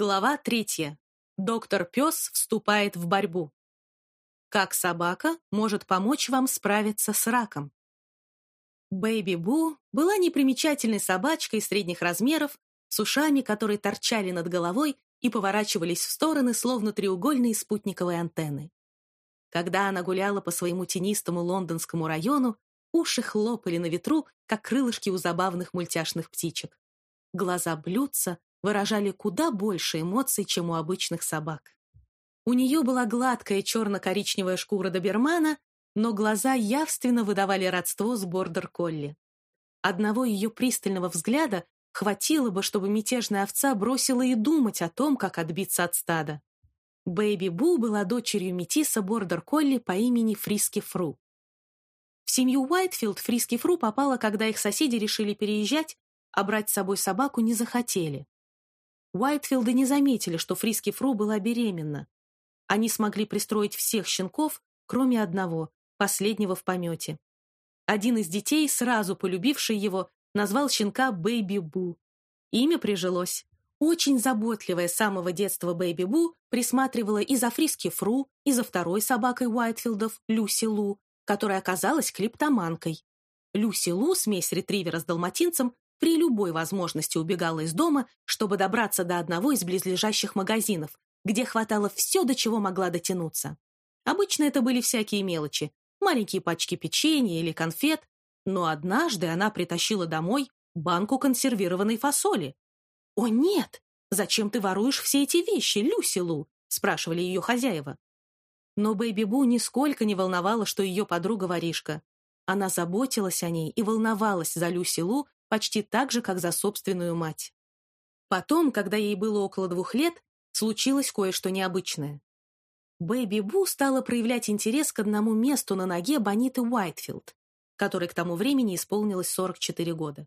Глава третья. Доктор Пес вступает в борьбу. Как собака может помочь вам справиться с раком? Бэйби Бу была непримечательной собачкой средних размеров, с ушами, которые торчали над головой и поворачивались в стороны, словно треугольные спутниковые антенны. Когда она гуляла по своему тенистому лондонскому району, уши хлопали на ветру, как крылышки у забавных мультяшных птичек. Глаза блюдца выражали куда больше эмоций, чем у обычных собак. У нее была гладкая черно-коричневая шкура добермана, но глаза явственно выдавали родство с бордер-колли. Одного ее пристального взгляда хватило бы, чтобы мятежная овца бросила и думать о том, как отбиться от стада. Бэйби Бу была дочерью метиса бордер-колли по имени Фриски Фру. В семью Уайтфилд Фриски Фру попала, когда их соседи решили переезжать, а брать с собой собаку не захотели. Уайтфилды не заметили, что Фриски Фру была беременна. Они смогли пристроить всех щенков, кроме одного, последнего в помете. Один из детей, сразу полюбивший его, назвал щенка Бэйби Бу. Имя прижилось. Очень заботливая с самого детства Бэйби Бу присматривала и за Фриски Фру, и за второй собакой Уайтфилдов, Люси Лу, которая оказалась клиптоманкой. Люси Лу, смесь ретривера с далматинцем, при любой возможности убегала из дома, чтобы добраться до одного из близлежащих магазинов, где хватало все, до чего могла дотянуться. Обычно это были всякие мелочи, маленькие пачки печенья или конфет, но однажды она притащила домой банку консервированной фасоли. «О, нет! Зачем ты воруешь все эти вещи, Люси Лу?» — спрашивали ее хозяева. Но Бэйби Бу нисколько не волновала, что ее подруга воришка. Она заботилась о ней и волновалась за Люси Лу, почти так же, как за собственную мать. Потом, когда ей было около двух лет, случилось кое-что необычное. Бэйби Бу стала проявлять интерес к одному месту на ноге Бониты Уайтфилд, которой к тому времени исполнилось 44 года.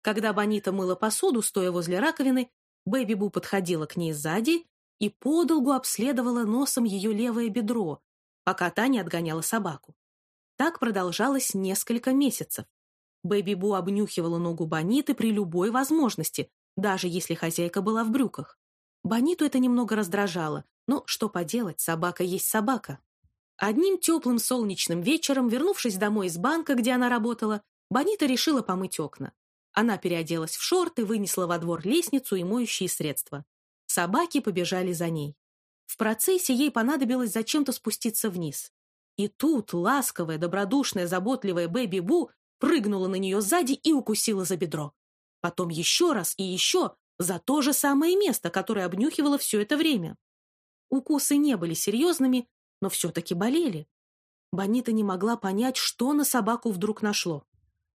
Когда Бонита мыла посуду, стоя возле раковины, Бэйби Бу подходила к ней сзади и подолгу обследовала носом ее левое бедро, пока та не отгоняла собаку. Так продолжалось несколько месяцев. Бэби Бу обнюхивала ногу Бониты при любой возможности, даже если хозяйка была в брюках. Бониту это немного раздражало, но что поделать, собака есть собака. Одним теплым солнечным вечером, вернувшись домой из банка, где она работала, Бонита решила помыть окна. Она переоделась в шорты, вынесла во двор лестницу и моющие средства. Собаки побежали за ней. В процессе ей понадобилось зачем-то спуститься вниз. И тут ласковая, добродушная, заботливая Бэби Бу прыгнула на нее сзади и укусила за бедро. Потом еще раз и еще за то же самое место, которое обнюхивала все это время. Укусы не были серьезными, но все-таки болели. Бонита не могла понять, что на собаку вдруг нашло.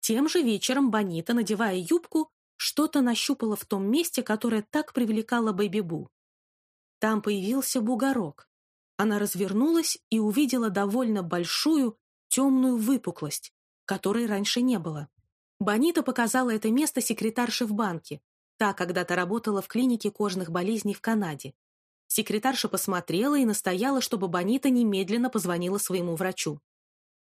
Тем же вечером Бонита, надевая юбку, что-то нащупала в том месте, которое так привлекало Бэби-Бу. Там появился бугорок. Она развернулась и увидела довольно большую темную выпуклость, которой раньше не было. Бонита показала это место секретарше в банке. Та когда-то работала в клинике кожных болезней в Канаде. Секретарша посмотрела и настояла, чтобы Бонита немедленно позвонила своему врачу.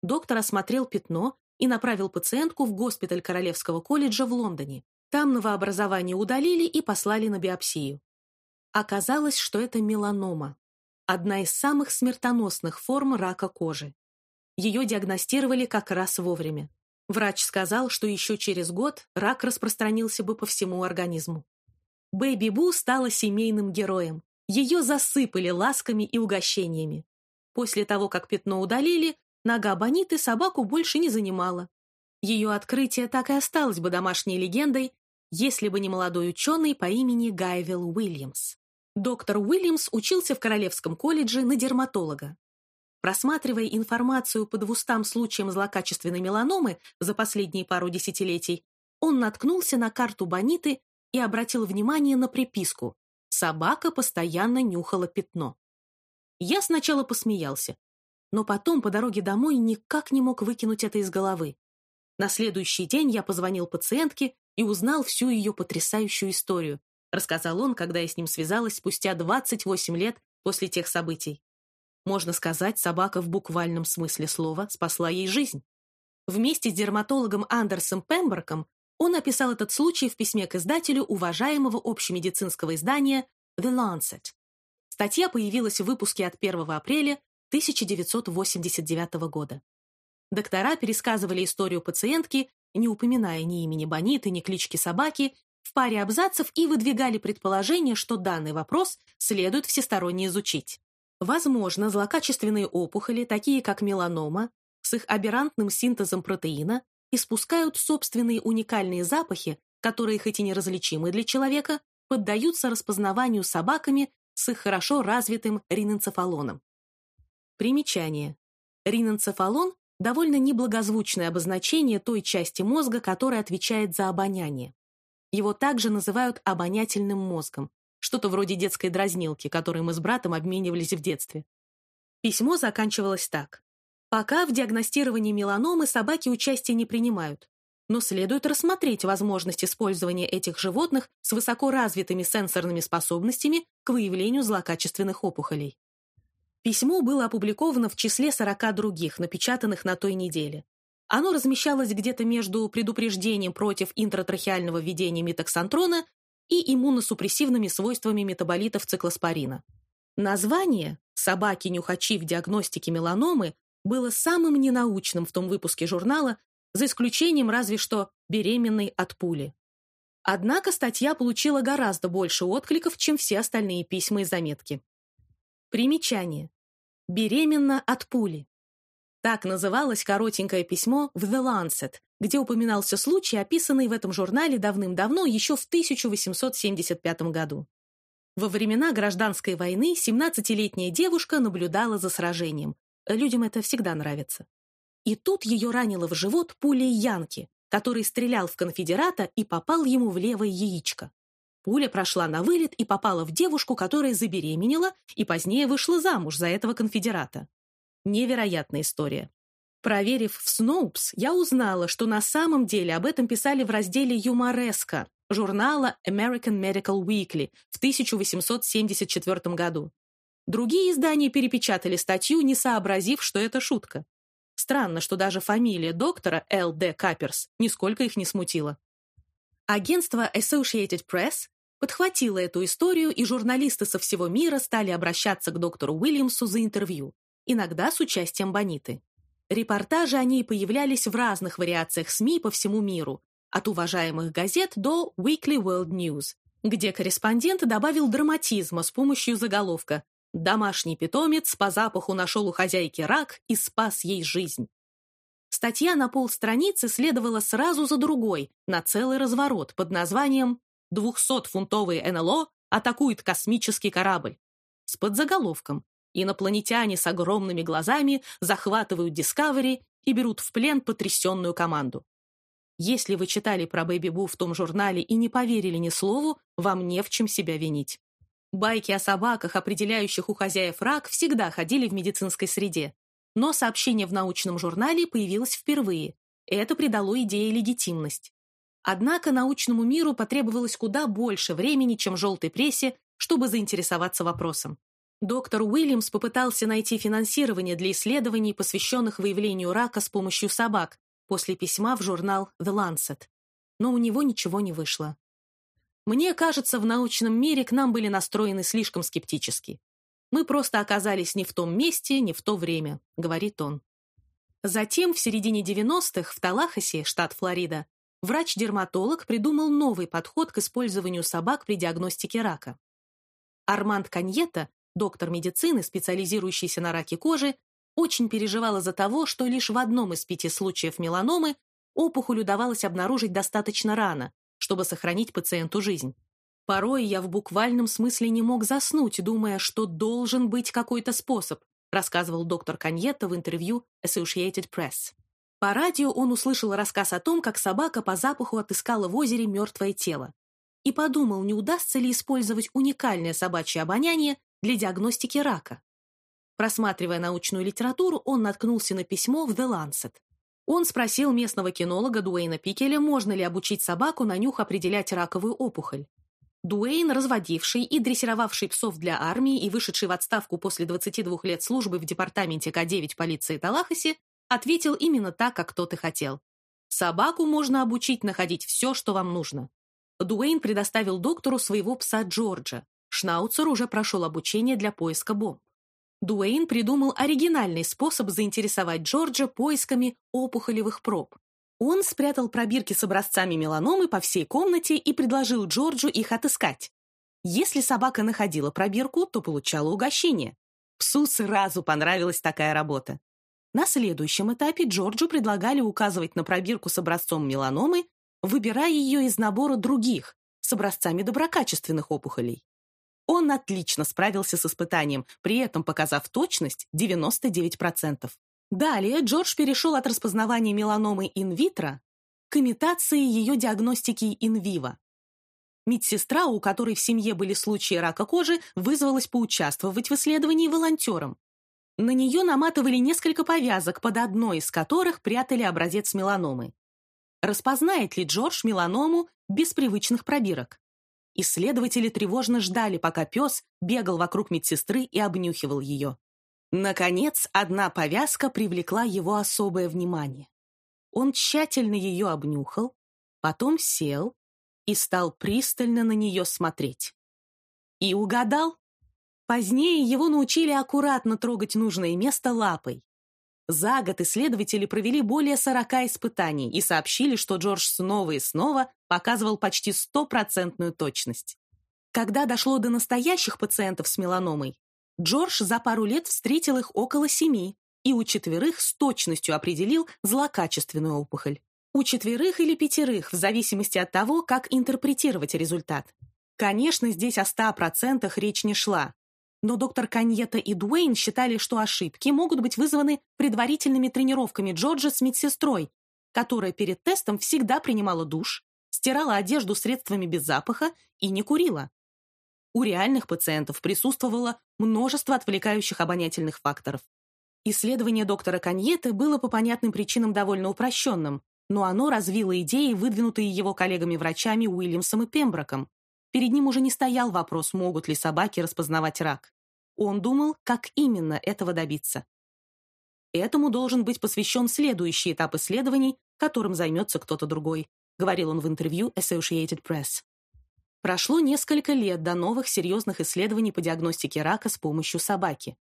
Доктор осмотрел пятно и направил пациентку в госпиталь Королевского колледжа в Лондоне. Там новообразование удалили и послали на биопсию. Оказалось, что это меланома, одна из самых смертоносных форм рака кожи. Ее диагностировали как раз вовремя. Врач сказал, что еще через год рак распространился бы по всему организму. Бэйби Бу стала семейным героем. Ее засыпали ласками и угощениями. После того, как пятно удалили, нога Бониты собаку больше не занимала. Ее открытие так и осталось бы домашней легендой, если бы не молодой ученый по имени Гайвилл Уильямс. Доктор Уильямс учился в Королевском колледже на дерматолога. Просматривая информацию по двустам случаям злокачественной меланомы за последние пару десятилетий, он наткнулся на карту Бониты и обратил внимание на приписку «Собака постоянно нюхала пятно». Я сначала посмеялся, но потом по дороге домой никак не мог выкинуть это из головы. На следующий день я позвонил пациентке и узнал всю ее потрясающую историю, рассказал он, когда я с ним связалась спустя 28 лет после тех событий. Можно сказать, собака в буквальном смысле слова спасла ей жизнь. Вместе с дерматологом Андерсом Пемберком он описал этот случай в письме к издателю уважаемого общемедицинского издания The Lancet. Статья появилась в выпуске от 1 апреля 1989 года. Доктора пересказывали историю пациентки, не упоминая ни имени Бониты, ни клички собаки, в паре абзацев и выдвигали предположение, что данный вопрос следует всесторонне изучить. Возможно, злокачественные опухоли, такие как меланома, с их аберрантным синтезом протеина, испускают собственные уникальные запахи, которые хоть и неразличимы для человека, поддаются распознаванию собаками с их хорошо развитым риненцефалоном. Примечание. Риненцефалон – довольно неблагозвучное обозначение той части мозга, которая отвечает за обоняние. Его также называют обонятельным мозгом, что-то вроде детской дразнилки, которой мы с братом обменивались в детстве. Письмо заканчивалось так. Пока в диагностировании меланомы собаки участия не принимают, но следует рассмотреть возможность использования этих животных с высоко развитыми сенсорными способностями к выявлению злокачественных опухолей. Письмо было опубликовано в числе 40 других, напечатанных на той неделе. Оно размещалось где-то между предупреждением против интратрахеального введения метоксантрона и иммуносупрессивными свойствами метаболитов циклоспорина. Название «Собаки-нюхачи в диагностике меланомы» было самым ненаучным в том выпуске журнала, за исключением разве что «беременной от пули». Однако статья получила гораздо больше откликов, чем все остальные письма и заметки. Примечание. «Беременна от пули». Так называлось коротенькое письмо в The Lancet, где упоминался случай, описанный в этом журнале давным-давно, еще в 1875 году. Во времена гражданской войны 17-летняя девушка наблюдала за сражением. Людям это всегда нравится. И тут ее ранило в живот пулей Янки, который стрелял в конфедерата и попал ему в левое яичко. Пуля прошла на вылет и попала в девушку, которая забеременела и позднее вышла замуж за этого конфедерата. Невероятная история. Проверив в Сноупс, я узнала, что на самом деле об этом писали в разделе «Юмореска» журнала American Medical Weekly в 1874 году. Другие издания перепечатали статью, не сообразив, что это шутка. Странно, что даже фамилия доктора Л. Д. Каперс нисколько их не смутила. Агентство Associated Press подхватило эту историю, и журналисты со всего мира стали обращаться к доктору Уильямсу за интервью, иногда с участием Бониты. Репортажи о ней появлялись в разных вариациях СМИ по всему миру, от уважаемых газет до Weekly World News, где корреспондент добавил драматизма с помощью заголовка Домашний питомец по запаху нашел у хозяйки рак и спас ей жизнь. Статья на полстраницы следовала сразу за другой, на целый разворот под названием «200-фунтовый НЛО атакует космический корабль» с подзаголовком «Инопланетяне с огромными глазами захватывают Discovery и берут в плен потрясенную команду». Если вы читали про Бэби Бу в том журнале и не поверили ни слову, вам не в чем себя винить. Байки о собаках, определяющих у хозяев рак, всегда ходили в медицинской среде. Но сообщение в научном журнале появилось впервые. Это придало идее легитимность. Однако научному миру потребовалось куда больше времени, чем желтой прессе, чтобы заинтересоваться вопросом. Доктор Уильямс попытался найти финансирование для исследований, посвященных выявлению рака с помощью собак, после письма в журнал The Lancet. Но у него ничего не вышло. Мне кажется, в научном мире к нам были настроены слишком скептически. Мы просто оказались не в том месте, не в то время, говорит он. Затем, в середине 90-х, в Талахасе, штат Флорида, врач-дерматолог придумал новый подход к использованию собак при диагностике рака. Арманд Каньета, доктор медицины, специализирующийся на раке кожи, очень переживал из-за того, что лишь в одном из пяти случаев меланомы опухоль удавалось обнаружить достаточно рано, чтобы сохранить пациенту жизнь. Порой я в буквальном смысле не мог заснуть, думая, что должен быть какой-то способ, рассказывал доктор Каньетто в интервью Associated Press. По радио он услышал рассказ о том, как собака по запаху отыскала в озере мертвое тело. И подумал, не удастся ли использовать уникальное собачье обоняние для диагностики рака. Просматривая научную литературу, он наткнулся на письмо в The Lancet. Он спросил местного кинолога Дуэйна Пикеля, можно ли обучить собаку на нюх определять раковую опухоль. Дуэйн, разводивший и дрессировавший псов для армии и вышедший в отставку после 22 лет службы в департаменте К-9 полиции Талахаси, ответил именно так, как тот и хотел. Собаку можно обучить находить все, что вам нужно. Дуэйн предоставил доктору своего пса Джорджа, Шнауцер уже прошел обучение для поиска бомб. Дуэйн придумал оригинальный способ заинтересовать Джорджа поисками опухолевых проб. Он спрятал пробирки с образцами меланомы по всей комнате и предложил Джорджу их отыскать. Если собака находила пробирку, то получала угощение. Псу сразу понравилась такая работа. На следующем этапе Джорджу предлагали указывать на пробирку с образцом меланомы, выбирая ее из набора других, с образцами доброкачественных опухолей. Он отлично справился с испытанием, при этом показав точность 99%. Далее Джордж перешел от распознавания меланомы инвитро к имитации ее диагностики инвиво. Медсестра, у которой в семье были случаи рака кожи, вызвалась поучаствовать в исследовании волонтером. На нее наматывали несколько повязок, под одной из которых прятали образец меланомы. Распознает ли Джордж меланому без привычных пробирок? Исследователи тревожно ждали, пока пес бегал вокруг медсестры и обнюхивал ее. Наконец, одна повязка привлекла его особое внимание. Он тщательно ее обнюхал, потом сел и стал пристально на нее смотреть. И угадал. Позднее его научили аккуратно трогать нужное место лапой. За год исследователи провели более 40 испытаний и сообщили, что Джордж снова и снова показывал почти стопроцентную точность. Когда дошло до настоящих пациентов с меланомой, Джордж за пару лет встретил их около семи и у четверых с точностью определил злокачественную опухоль. У четверых или пятерых, в зависимости от того, как интерпретировать результат. Конечно, здесь о 100% речь не шла, но доктор Каньета и Дуэйн считали, что ошибки могут быть вызваны предварительными тренировками Джорджа с медсестрой, которая перед тестом всегда принимала душ, стирала одежду средствами без запаха и не курила. У реальных пациентов присутствовало множество отвлекающих обонятельных факторов. Исследование доктора Каньеты было по понятным причинам довольно упрощенным, но оно развило идеи, выдвинутые его коллегами-врачами Уильямсом и Пемброком, Перед ним уже не стоял вопрос, могут ли собаки распознавать рак. Он думал, как именно этого добиться. Этому должен быть посвящен следующий этап исследований, которым займется кто-то другой, говорил он в интервью Associated Press. Прошло несколько лет до новых серьезных исследований по диагностике рака с помощью собаки.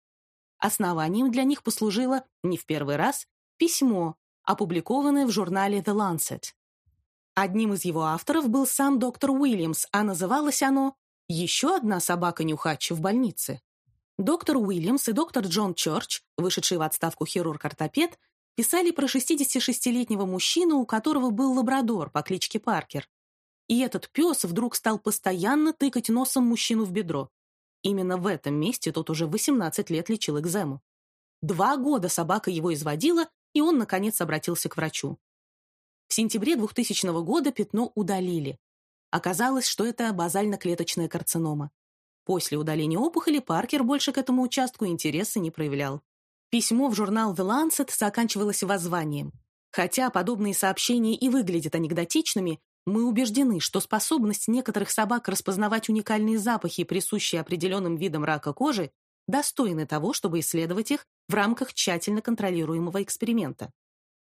Основанием для них послужило, не в первый раз, письмо, опубликованное в журнале The Lancet. Одним из его авторов был сам доктор Уильямс, а называлось оно «Еще одна собака-нюхач в больнице». Доктор Уильямс и доктор Джон Чорч, вышедший в отставку хирург-ортопед, писали про 66-летнего мужчину, у которого был лабрадор по кличке Паркер. И этот пес вдруг стал постоянно тыкать носом мужчину в бедро. Именно в этом месте тот уже 18 лет лечил экзему. Два года собака его изводила, и он, наконец, обратился к врачу. В сентябре 2000 года пятно удалили. Оказалось, что это базально-клеточная карцинома. После удаления опухоли Паркер больше к этому участку интереса не проявлял. Письмо в журнал The Lancet заканчивалось воззванием. Хотя подобные сообщения и выглядят анекдотичными, мы убеждены, что способность некоторых собак распознавать уникальные запахи, присущие определенным видам рака кожи, достойны того, чтобы исследовать их в рамках тщательно контролируемого эксперимента.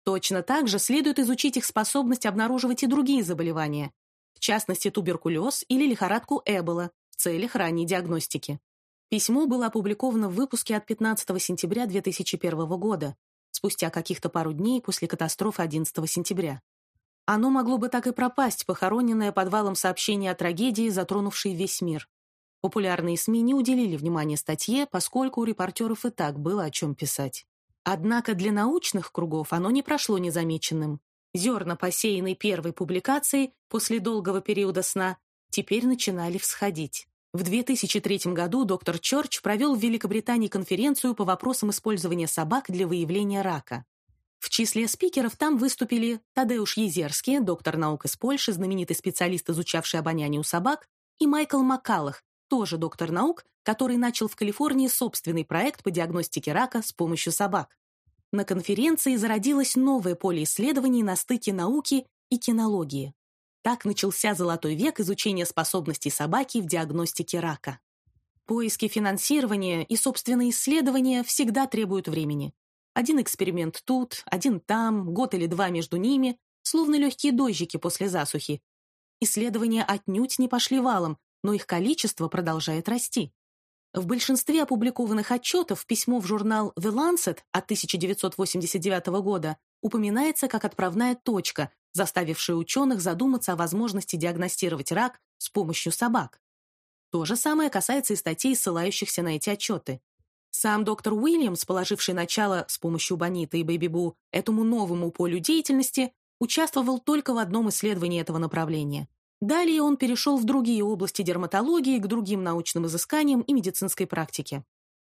Точно так же следует изучить их способность обнаруживать и другие заболевания, в частности туберкулез или лихорадку Эбола целях ранней диагностики. Письмо было опубликовано в выпуске от 15 сентября 2001 года, спустя каких-то пару дней после катастрофы 11 сентября. Оно могло бы так и пропасть, похороненное подвалом сообщения о трагедии, затронувшей весь мир. Популярные СМИ не уделили внимания статье, поскольку у репортеров и так было о чем писать. Однако для научных кругов оно не прошло незамеченным. Зерна, посеянные первой публикацией после долгого периода сна, теперь начинали всходить. В 2003 году доктор Чорч провел в Великобритании конференцию по вопросам использования собак для выявления рака. В числе спикеров там выступили Тадеуш Езерский, доктор наук из Польши, знаменитый специалист, изучавший обоняние у собак, и Майкл Маккалах, тоже доктор наук, который начал в Калифорнии собственный проект по диагностике рака с помощью собак. На конференции зародилось новое поле исследований на стыке науки и кинологии. Так начался золотой век изучения способностей собаки в диагностике рака. Поиски финансирования и, собственные исследования всегда требуют времени. Один эксперимент тут, один там, год или два между ними, словно легкие дождики после засухи. Исследования отнюдь не пошли валом, но их количество продолжает расти. В большинстве опубликованных отчетов письмо в журнал The Lancet от 1989 года упоминается как отправная точка, заставившая ученых задуматься о возможности диагностировать рак с помощью собак. То же самое касается и статей, ссылающихся на эти отчеты. Сам доктор Уильямс, положивший начало с помощью Бонита и Бэби Бу этому новому полю деятельности, участвовал только в одном исследовании этого направления. Далее он перешел в другие области дерматологии, к другим научным изысканиям и медицинской практике.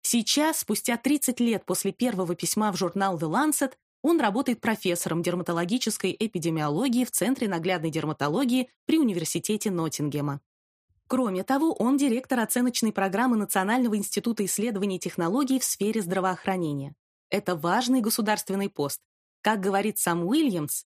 Сейчас, спустя 30 лет после первого письма в журнал The Lancet, он работает профессором дерматологической эпидемиологии в Центре наглядной дерматологии при Университете Ноттингема. Кроме того, он директор оценочной программы Национального института исследований технологий в сфере здравоохранения. Это важный государственный пост. Как говорит сам Уильямс,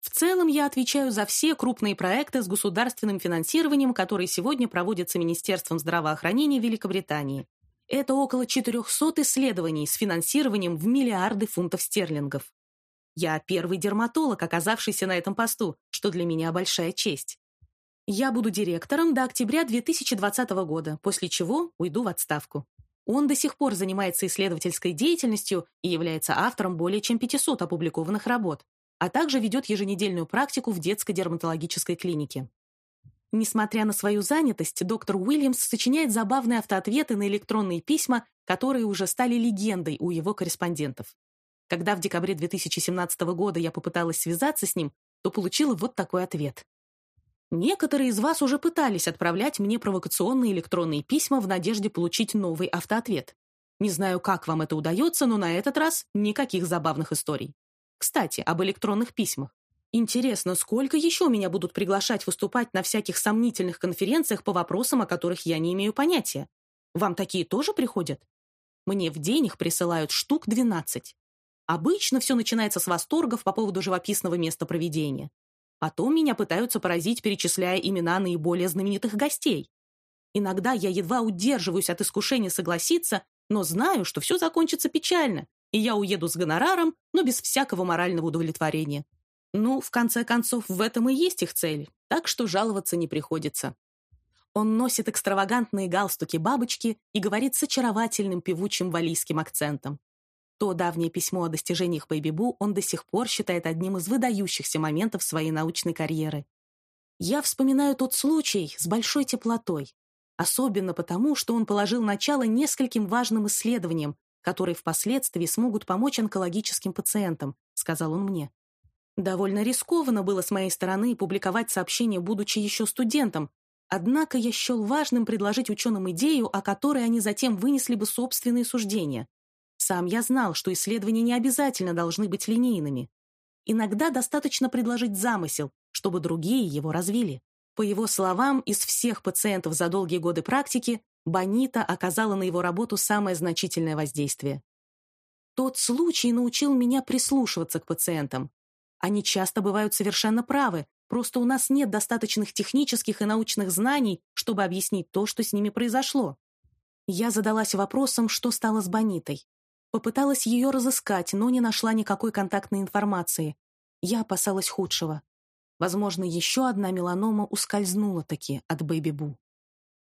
в целом я отвечаю за все крупные проекты с государственным финансированием, которые сегодня проводятся Министерством здравоохранения Великобритании. Это около 400 исследований с финансированием в миллиарды фунтов стерлингов. Я первый дерматолог, оказавшийся на этом посту, что для меня большая честь. Я буду директором до октября 2020 года, после чего уйду в отставку. Он до сих пор занимается исследовательской деятельностью и является автором более чем 500 опубликованных работ, а также ведет еженедельную практику в детской дерматологической клинике. Несмотря на свою занятость, доктор Уильямс сочиняет забавные автоответы на электронные письма, которые уже стали легендой у его корреспондентов. Когда в декабре 2017 года я попыталась связаться с ним, то получила вот такой ответ. Некоторые из вас уже пытались отправлять мне провокационные электронные письма в надежде получить новый автоответ. Не знаю, как вам это удается, но на этот раз никаких забавных историй. Кстати, об электронных письмах. Интересно, сколько еще меня будут приглашать выступать на всяких сомнительных конференциях по вопросам, о которых я не имею понятия? Вам такие тоже приходят? Мне в день их присылают штук 12. Обычно все начинается с восторгов по поводу живописного места проведения. Потом меня пытаются поразить, перечисляя имена наиболее знаменитых гостей. Иногда я едва удерживаюсь от искушения согласиться, но знаю, что все закончится печально, и я уеду с гонораром, но без всякого морального удовлетворения. Ну, в конце концов, в этом и есть их цель, так что жаловаться не приходится. Он носит экстравагантные галстуки-бабочки и говорит с очаровательным певучим валийским акцентом. То давнее письмо о достижениях Бэйби Бу он до сих пор считает одним из выдающихся моментов своей научной карьеры. Я вспоминаю тот случай с большой теплотой, особенно потому, что он положил начало нескольким важным исследованиям, которые впоследствии смогут помочь онкологическим пациентам, сказал он мне. Довольно рискованно было с моей стороны публиковать сообщение, будучи еще студентом, однако я счел важным предложить ученым идею, о которой они затем вынесли бы собственные суждения. Сам я знал, что исследования не обязательно должны быть линейными. Иногда достаточно предложить замысел, чтобы другие его развили. По его словам, из всех пациентов за долгие годы практики Бонита оказала на его работу самое значительное воздействие. Тот случай научил меня прислушиваться к пациентам, они часто бывают совершенно правы, просто у нас нет достаточных технических и научных знаний, чтобы объяснить то, что с ними произошло. Я задалась вопросом, что стало с Бонитой. Попыталась ее разыскать, но не нашла никакой контактной информации. Я опасалась худшего. Возможно, еще одна меланома ускользнула таки от Бэби Бу.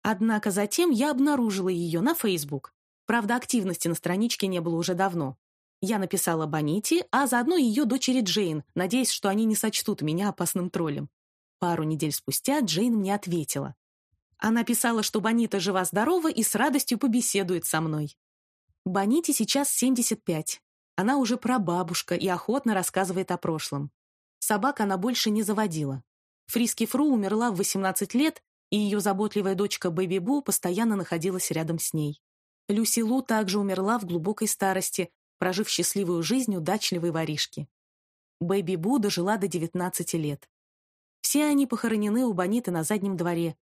Однако затем я обнаружила ее на Facebook. Правда, активности на страничке не было уже давно. Я написала Боните, а заодно ее дочери Джейн, надеясь, что они не сочтут меня опасным троллем. Пару недель спустя Джейн мне ответила. Она писала, что Бонита жива-здорова и с радостью побеседует со мной. Боните сейчас 75. Она уже прабабушка и охотно рассказывает о прошлом. Собак она больше не заводила. Фриски Фру умерла в 18 лет, и ее заботливая дочка Бэби Бу постоянно находилась рядом с ней. Люси Лу также умерла в глубокой старости, прожив счастливую жизнь удачливой воришки. Бэби Бу дожила до 19 лет. Все они похоронены у Бониты на заднем дворе.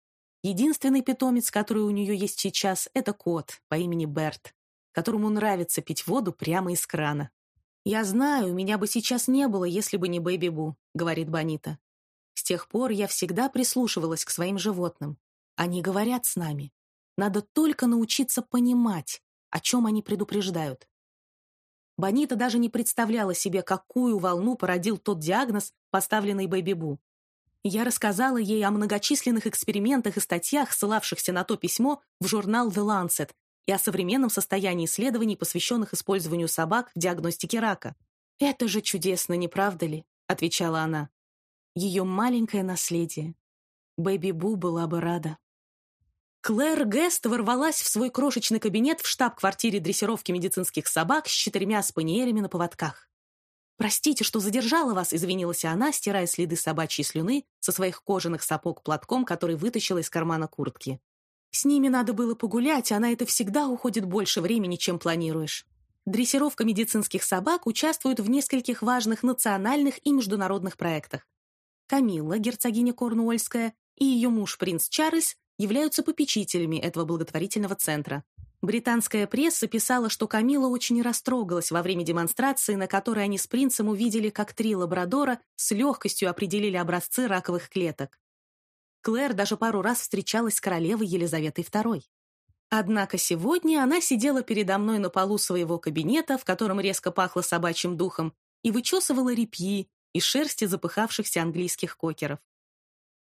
Единственный питомец, который у нее есть сейчас, это кот по имени Берт, которому нравится пить воду прямо из крана. «Я знаю, меня бы сейчас не было, если бы не Бэби Бу», — говорит Бонита. «С тех пор я всегда прислушивалась к своим животным. Они говорят с нами. Надо только научиться понимать, о чем они предупреждают. Бонита даже не представляла себе, какую волну породил тот диагноз, поставленный Бэби Бу. Я рассказала ей о многочисленных экспериментах и статьях, ссылавшихся на то письмо в журнал The Lancet, и о современном состоянии исследований, посвященных использованию собак в диагностике рака. «Это же чудесно, не правда ли?» — отвечала она. Ее маленькое наследие. Бэби Бу была бы рада. Клэр Гест ворвалась в свой крошечный кабинет в штаб-квартире дрессировки медицинских собак с четырьмя спаниелями на поводках. «Простите, что задержала вас», — извинилась она, стирая следы собачьей слюны со своих кожаных сапог платком, который вытащила из кармана куртки. С ними надо было погулять, а на это всегда уходит больше времени, чем планируешь. Дрессировка медицинских собак участвует в нескольких важных национальных и международных проектах. Камилла, герцогиня Корнуольская, и ее муж принц Чарльз являются попечителями этого благотворительного центра. Британская пресса писала, что Камила очень растрогалась во время демонстрации, на которой они с принцем увидели, как три лабрадора с легкостью определили образцы раковых клеток. Клэр даже пару раз встречалась с королевой Елизаветой II. Однако сегодня она сидела передо мной на полу своего кабинета, в котором резко пахло собачьим духом, и вычесывала репьи и шерсти запыхавшихся английских кокеров.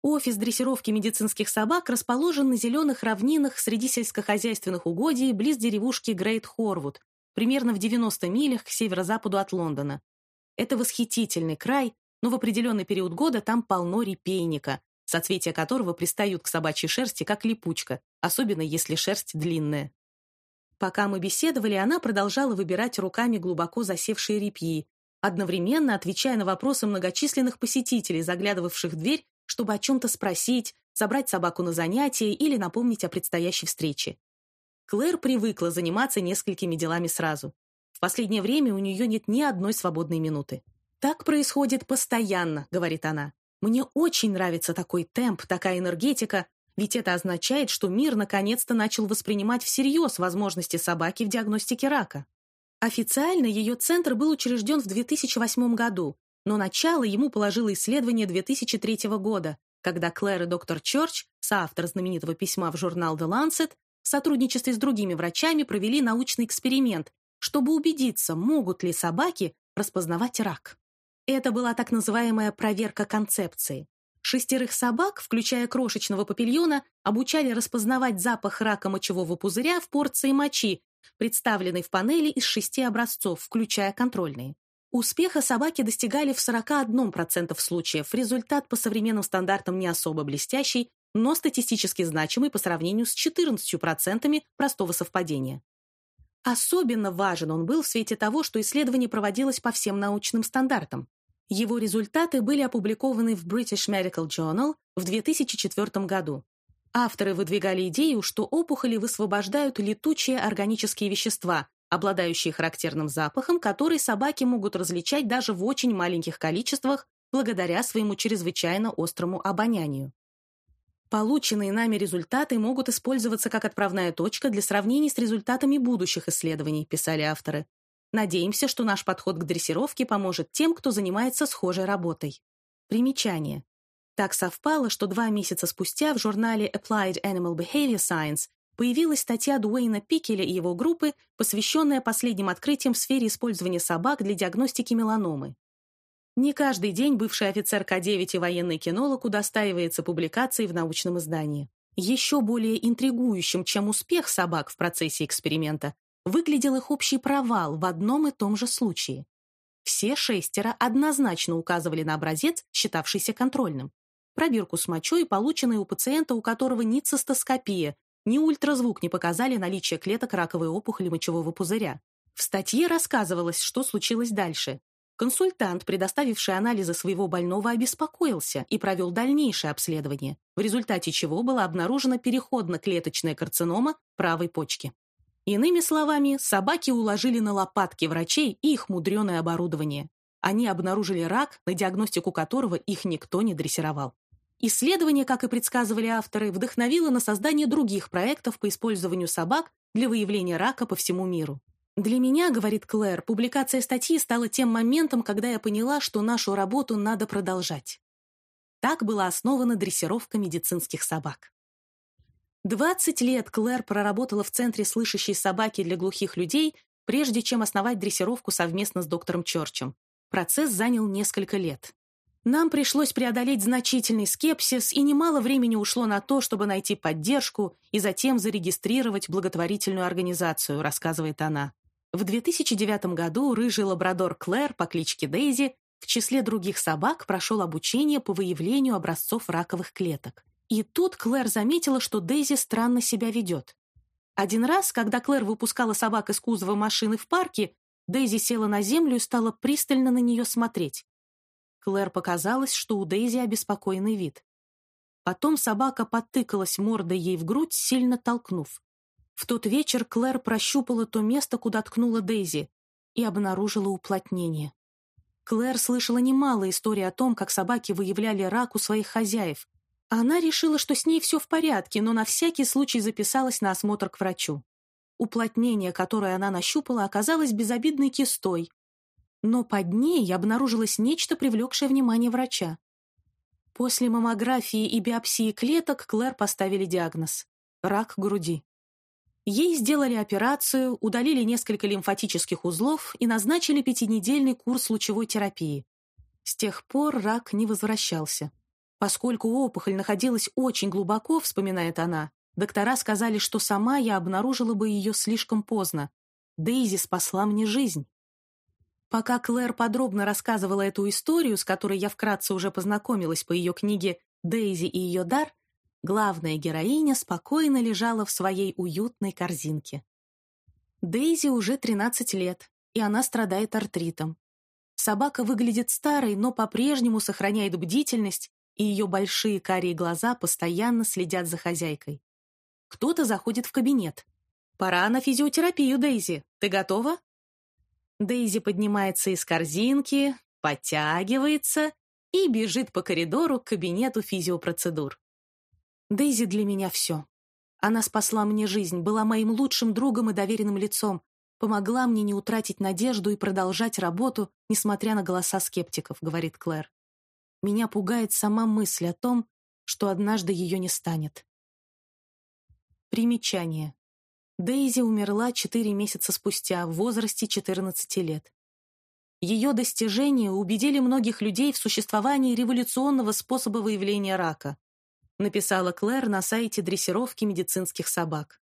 Офис дрессировки медицинских собак расположен на зеленых равнинах среди сельскохозяйственных угодий близ деревушки Грейт Хорвуд, примерно в 90 милях к северо-западу от Лондона. Это восхитительный край, но в определенный период года там полно репейника, соцветия которого пристают к собачьей шерсти, как липучка, особенно если шерсть длинная. Пока мы беседовали, она продолжала выбирать руками глубоко засевшие репьи, одновременно отвечая на вопросы многочисленных посетителей, заглядывавших в дверь, чтобы о чем-то спросить, забрать собаку на занятие или напомнить о предстоящей встрече. Клэр привыкла заниматься несколькими делами сразу. В последнее время у нее нет ни одной свободной минуты. «Так происходит постоянно», — говорит она. Мне очень нравится такой темп, такая энергетика, ведь это означает, что мир наконец-то начал воспринимать всерьез возможности собаки в диагностике рака. Официально ее центр был учрежден в 2008 году, но начало ему положило исследование 2003 года, когда Клэр и доктор Чорч, соавтор знаменитого письма в журнал The Lancet, в сотрудничестве с другими врачами провели научный эксперимент, чтобы убедиться, могут ли собаки распознавать рак. Это была так называемая проверка концепции. Шестерых собак, включая крошечного папильона, обучали распознавать запах рака мочевого пузыря в порции мочи, представленной в панели из шести образцов, включая контрольные. Успеха собаки достигали в 41% случаев, результат по современным стандартам не особо блестящий, но статистически значимый по сравнению с 14% простого совпадения. Особенно важен он был в свете того, что исследование проводилось по всем научным стандартам. Его результаты были опубликованы в British Medical Journal в 2004 году. Авторы выдвигали идею, что опухоли высвобождают летучие органические вещества, обладающие характерным запахом, который собаки могут различать даже в очень маленьких количествах благодаря своему чрезвычайно острому обонянию. Полученные нами результаты могут использоваться как отправная точка для сравнений с результатами будущих исследований, писали авторы. Надеемся, что наш подход к дрессировке поможет тем, кто занимается схожей работой. Примечание. Так совпало, что два месяца спустя в журнале Applied Animal Behavior Science появилась статья Дуэйна Пикеля и его группы, посвященная последним открытиям в сфере использования собак для диагностики меланомы. Не каждый день бывший офицер К-9 и военный кинолог удостаивается публикации в научном издании. Еще более интригующим, чем успех собак в процессе эксперимента, выглядел их общий провал в одном и том же случае. Все шестеро однозначно указывали на образец, считавшийся контрольным. Пробирку с мочой, полученную у пациента, у которого ни цистоскопия, ни ультразвук не показали наличие клеток раковой опухоли мочевого пузыря. В статье рассказывалось, что случилось дальше. Консультант, предоставивший анализы своего больного, обеспокоился и провел дальнейшее обследование, в результате чего была обнаружена переходно-клеточная карцинома правой почки. Иными словами, собаки уложили на лопатки врачей и их мудреное оборудование. Они обнаружили рак, на диагностику которого их никто не дрессировал. Исследование, как и предсказывали авторы, вдохновило на создание других проектов по использованию собак для выявления рака по всему миру. Для меня, говорит Клэр, публикация статьи стала тем моментом, когда я поняла, что нашу работу надо продолжать. Так была основана дрессировка медицинских собак. 20 лет Клэр проработала в Центре слышащей собаки для глухих людей, прежде чем основать дрессировку совместно с доктором Чорчем. Процесс занял несколько лет. Нам пришлось преодолеть значительный скепсис, и немало времени ушло на то, чтобы найти поддержку и затем зарегистрировать благотворительную организацию, рассказывает она. В 2009 году рыжий лабрадор Клэр по кличке Дейзи в числе других собак прошел обучение по выявлению образцов раковых клеток. И тут Клэр заметила, что Дейзи странно себя ведет. Один раз, когда Клэр выпускала собак из кузова машины в парке, Дейзи села на землю и стала пристально на нее смотреть. Клэр показалось, что у Дейзи обеспокоенный вид. Потом собака подтыкалась мордой ей в грудь, сильно толкнув. В тот вечер Клэр прощупала то место, куда ткнула Дейзи, и обнаружила уплотнение. Клэр слышала немало историй о том, как собаки выявляли рак у своих хозяев. Она решила, что с ней все в порядке, но на всякий случай записалась на осмотр к врачу. Уплотнение, которое она нащупала, оказалось безобидной кистой, но под ней обнаружилось нечто, привлекшее внимание врача. После маммографии и биопсии клеток Клэр поставили диагноз – рак груди. Ей сделали операцию, удалили несколько лимфатических узлов и назначили пятинедельный курс лучевой терапии. С тех пор рак не возвращался. Поскольку опухоль находилась очень глубоко, вспоминает она, доктора сказали, что сама я обнаружила бы ее слишком поздно. Дейзи спасла мне жизнь. Пока Клэр подробно рассказывала эту историю, с которой я вкратце уже познакомилась по ее книге «Дейзи и ее дар», главная героиня спокойно лежала в своей уютной корзинке. Дейзи уже 13 лет, и она страдает артритом. Собака выглядит старой, но по-прежнему сохраняет бдительность, и ее большие карие глаза постоянно следят за хозяйкой. Кто-то заходит в кабинет. «Пора на физиотерапию, Дейзи. Ты готова?» Дейзи поднимается из корзинки, подтягивается и бежит по коридору к кабинету физиопроцедур. Дейзи для меня все. Она спасла мне жизнь, была моим лучшим другом и доверенным лицом, помогла мне не утратить надежду и продолжать работу, несмотря на голоса скептиков, говорит Клэр. Меня пугает сама мысль о том, что однажды ее не станет. Примечание. Дейзи умерла 4 месяца спустя, в возрасте 14 лет. Ее достижения убедили многих людей в существовании революционного способа выявления рака, написала Клэр на сайте дрессировки медицинских собак.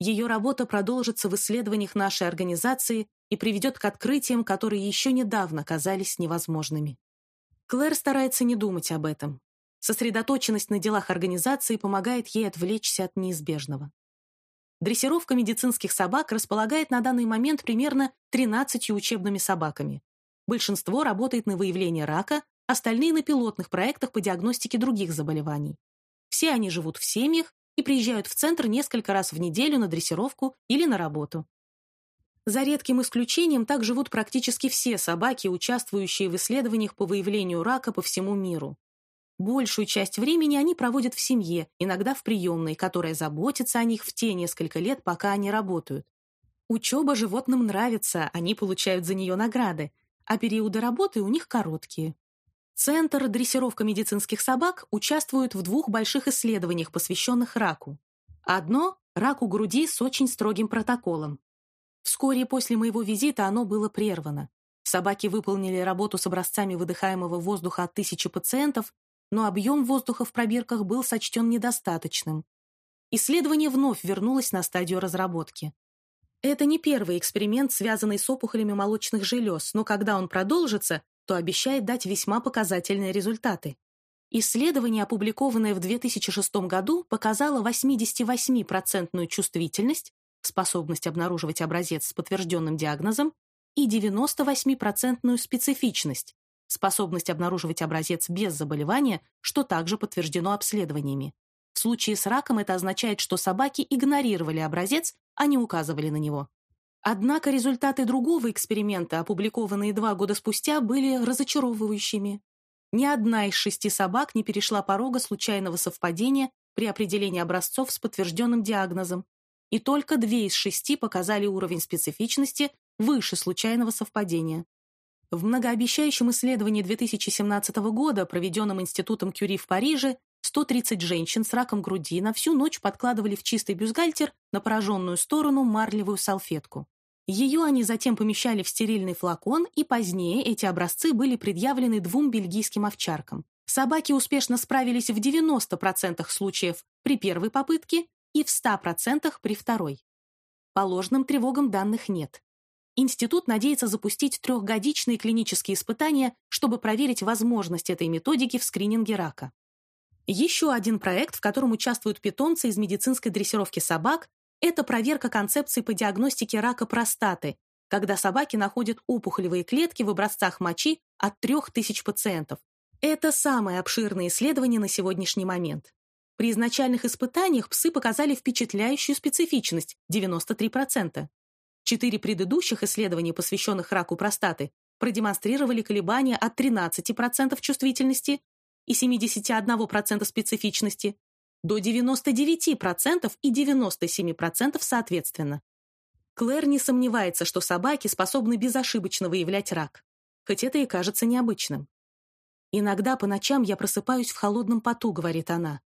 Ее работа продолжится в исследованиях нашей организации и приведет к открытиям, которые еще недавно казались невозможными. Клэр старается не думать об этом. Сосредоточенность на делах организации помогает ей отвлечься от неизбежного. Дрессировка медицинских собак располагает на данный момент примерно 13 учебными собаками. Большинство работает на выявление рака, остальные на пилотных проектах по диагностике других заболеваний. Все они живут в семьях и приезжают в центр несколько раз в неделю на дрессировку или на работу. За редким исключением так живут практически все собаки, участвующие в исследованиях по выявлению рака по всему миру. Большую часть времени они проводят в семье, иногда в приемной, которая заботится о них в те несколько лет, пока они работают. Учеба животным нравится, они получают за нее награды, а периоды работы у них короткие. Центр дрессировка медицинских собак участвует в двух больших исследованиях, посвященных раку. Одно – раку груди с очень строгим протоколом. Вскоре после моего визита оно было прервано. Собаки выполнили работу с образцами выдыхаемого воздуха от тысячи пациентов но объем воздуха в пробирках был сочтен недостаточным. Исследование вновь вернулось на стадию разработки. Это не первый эксперимент, связанный с опухолями молочных желез, но когда он продолжится, то обещает дать весьма показательные результаты. Исследование, опубликованное в 2006 году, показало 88% чувствительность, способность обнаруживать образец с подтвержденным диагнозом, и 98% специфичность, способность обнаруживать образец без заболевания, что также подтверждено обследованиями. В случае с раком это означает, что собаки игнорировали образец, а не указывали на него. Однако результаты другого эксперимента, опубликованные два года спустя, были разочаровывающими. Ни одна из шести собак не перешла порога случайного совпадения при определении образцов с подтвержденным диагнозом, и только две из шести показали уровень специфичности выше случайного совпадения. В многообещающем исследовании 2017 года, проведенном Институтом Кюри в Париже, 130 женщин с раком груди на всю ночь подкладывали в чистый бюстгальтер на пораженную сторону марлевую салфетку. Ее они затем помещали в стерильный флакон, и позднее эти образцы были предъявлены двум бельгийским овчаркам. Собаки успешно справились в 90% случаев при первой попытке и в 100% при второй. По ложным тревогам данных нет. Институт надеется запустить трехгодичные клинические испытания, чтобы проверить возможность этой методики в скрининге рака. Еще один проект, в котором участвуют питомцы из медицинской дрессировки собак, это проверка концепции по диагностике рака простаты, когда собаки находят опухолевые клетки в образцах мочи от 3000 пациентов. Это самое обширное исследование на сегодняшний момент. При изначальных испытаниях псы показали впечатляющую специфичность – 93%. Четыре предыдущих исследования, посвященных раку простаты, продемонстрировали колебания от 13% чувствительности и 71% специфичности до 99% и 97% соответственно. Клэр не сомневается, что собаки способны безошибочно выявлять рак, хоть это и кажется необычным. «Иногда по ночам я просыпаюсь в холодном поту», — говорит она.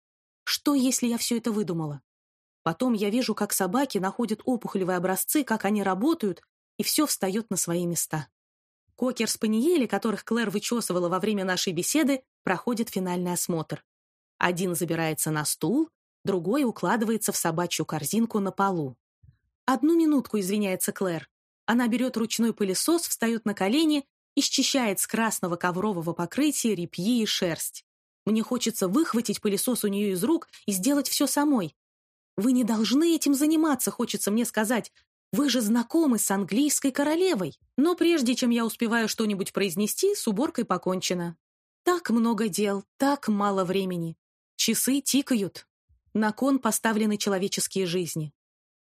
«Что, если я все это выдумала? Потом я вижу, как собаки находят опухолевые образцы, как они работают, и все встает на свои места». Кокер-спаниели, которых Клэр вычесывала во время нашей беседы, проходит финальный осмотр. Один забирается на стул, другой укладывается в собачью корзинку на полу. «Одну минутку», — извиняется Клэр. Она берет ручной пылесос, встает на колени и счищает с красного коврового покрытия репьи и шерсть. Мне хочется выхватить пылесос у нее из рук и сделать все самой. «Вы не должны этим заниматься», — хочется мне сказать. «Вы же знакомы с английской королевой». Но прежде чем я успеваю что-нибудь произнести, с уборкой покончено. Так много дел, так мало времени. Часы тикают. На кон поставлены человеческие жизни.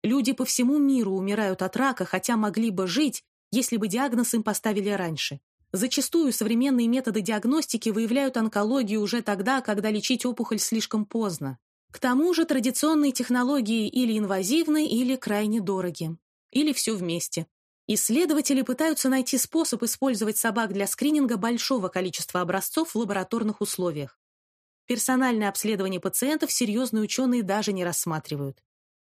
Люди по всему миру умирают от рака, хотя могли бы жить, если бы диагноз им поставили раньше. Зачастую современные методы диагностики выявляют онкологию уже тогда, когда лечить опухоль слишком поздно. К тому же традиционные технологии или инвазивны, или крайне дороги. Или все вместе. Исследователи пытаются найти способ использовать собак для скрининга большого количества образцов в лабораторных условиях. Персональное обследование пациентов серьезные ученые даже не рассматривают.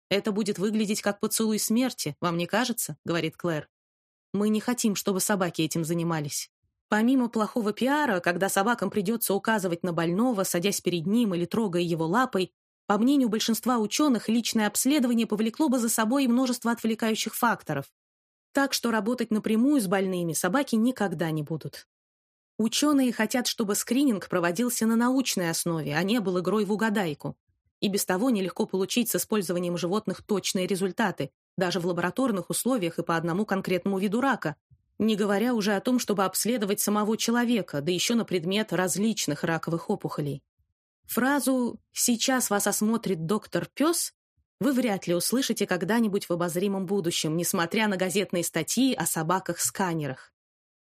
«Это будет выглядеть как поцелуй смерти, вам не кажется?» — говорит Клэр. «Мы не хотим, чтобы собаки этим занимались. Помимо плохого пиара, когда собакам придется указывать на больного, садясь перед ним или трогая его лапой, по мнению большинства ученых, личное обследование повлекло бы за собой множество отвлекающих факторов. Так что работать напрямую с больными собаки никогда не будут. Ученые хотят, чтобы скрининг проводился на научной основе, а не был игрой в угадайку. И без того нелегко получить с использованием животных точные результаты, даже в лабораторных условиях и по одному конкретному виду рака, не говоря уже о том, чтобы обследовать самого человека, да еще на предмет различных раковых опухолей. Фразу «сейчас вас осмотрит доктор-пес» вы вряд ли услышите когда-нибудь в обозримом будущем, несмотря на газетные статьи о собаках-сканерах.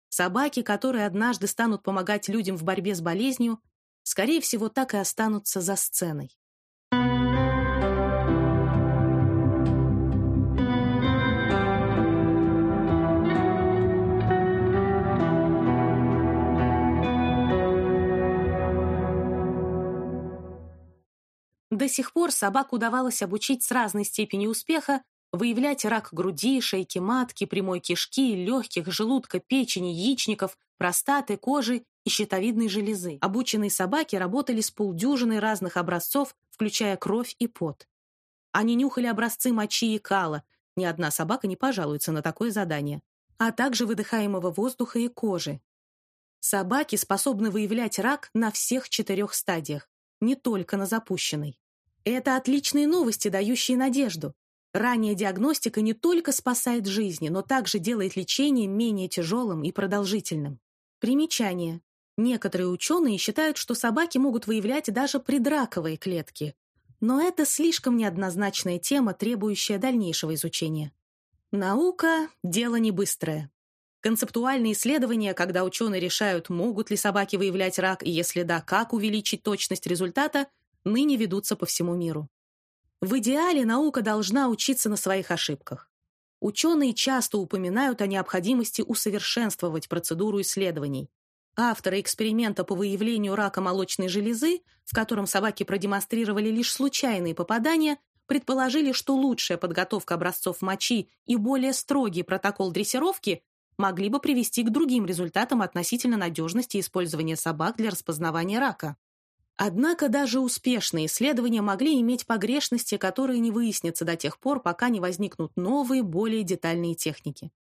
Собаки, которые однажды станут помогать людям в борьбе с болезнью, скорее всего, так и останутся за сценой. До сих пор собак удавалось обучить с разной степенью успеха выявлять рак груди, шейки матки, прямой кишки, легких, желудка, печени, яичников, простаты, кожи и щитовидной железы. Обученные собаки работали с полдюжиной разных образцов, включая кровь и пот. Они нюхали образцы мочи и кала, ни одна собака не пожалуется на такое задание, а также выдыхаемого воздуха и кожи. Собаки способны выявлять рак на всех четырех стадиях, не только на запущенной. Это отличные новости, дающие надежду. Ранняя диагностика не только спасает жизни, но также делает лечение менее тяжелым и продолжительным. Примечание. Некоторые ученые считают, что собаки могут выявлять даже предраковые клетки. Но это слишком неоднозначная тема, требующая дальнейшего изучения. Наука – дело не быстрое. Концептуальные исследования, когда ученые решают, могут ли собаки выявлять рак, и если да, как увеличить точность результата, ныне ведутся по всему миру. В идеале наука должна учиться на своих ошибках. Ученые часто упоминают о необходимости усовершенствовать процедуру исследований. Авторы эксперимента по выявлению рака молочной железы, в котором собаки продемонстрировали лишь случайные попадания, предположили, что лучшая подготовка образцов мочи и более строгий протокол дрессировки могли бы привести к другим результатам относительно надежности использования собак для распознавания рака. Однако даже успешные исследования могли иметь погрешности, которые не выяснятся до тех пор, пока не возникнут новые, более детальные техники.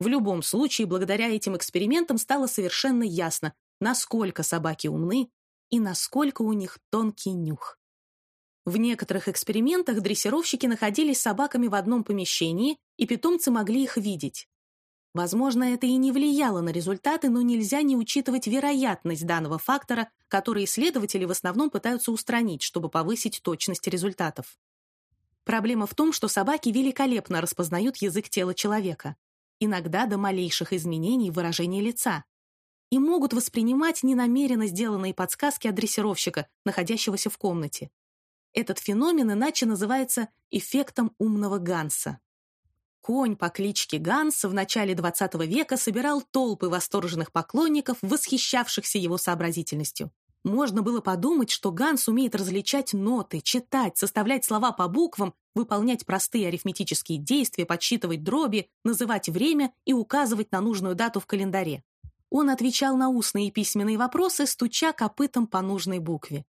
В любом случае, благодаря этим экспериментам стало совершенно ясно, насколько собаки умны и насколько у них тонкий нюх. В некоторых экспериментах дрессировщики находились с собаками в одном помещении, и питомцы могли их видеть. Возможно, это и не влияло на результаты, но нельзя не учитывать вероятность данного фактора, который исследователи в основном пытаются устранить, чтобы повысить точность результатов. Проблема в том, что собаки великолепно распознают язык тела человека, иногда до малейших изменений выражения лица, и могут воспринимать ненамеренно сделанные подсказки от дрессировщика, находящегося в комнате. Этот феномен иначе называется эффектом умного Ганса. Конь по кличке Ганс в начале XX века собирал толпы восторженных поклонников, восхищавшихся его сообразительностью. Можно было подумать, что Ганс умеет различать ноты, читать, составлять слова по буквам, выполнять простые арифметические действия, подсчитывать дроби, называть время и указывать на нужную дату в календаре. Он отвечал на устные и письменные вопросы, стуча копытом по нужной букве.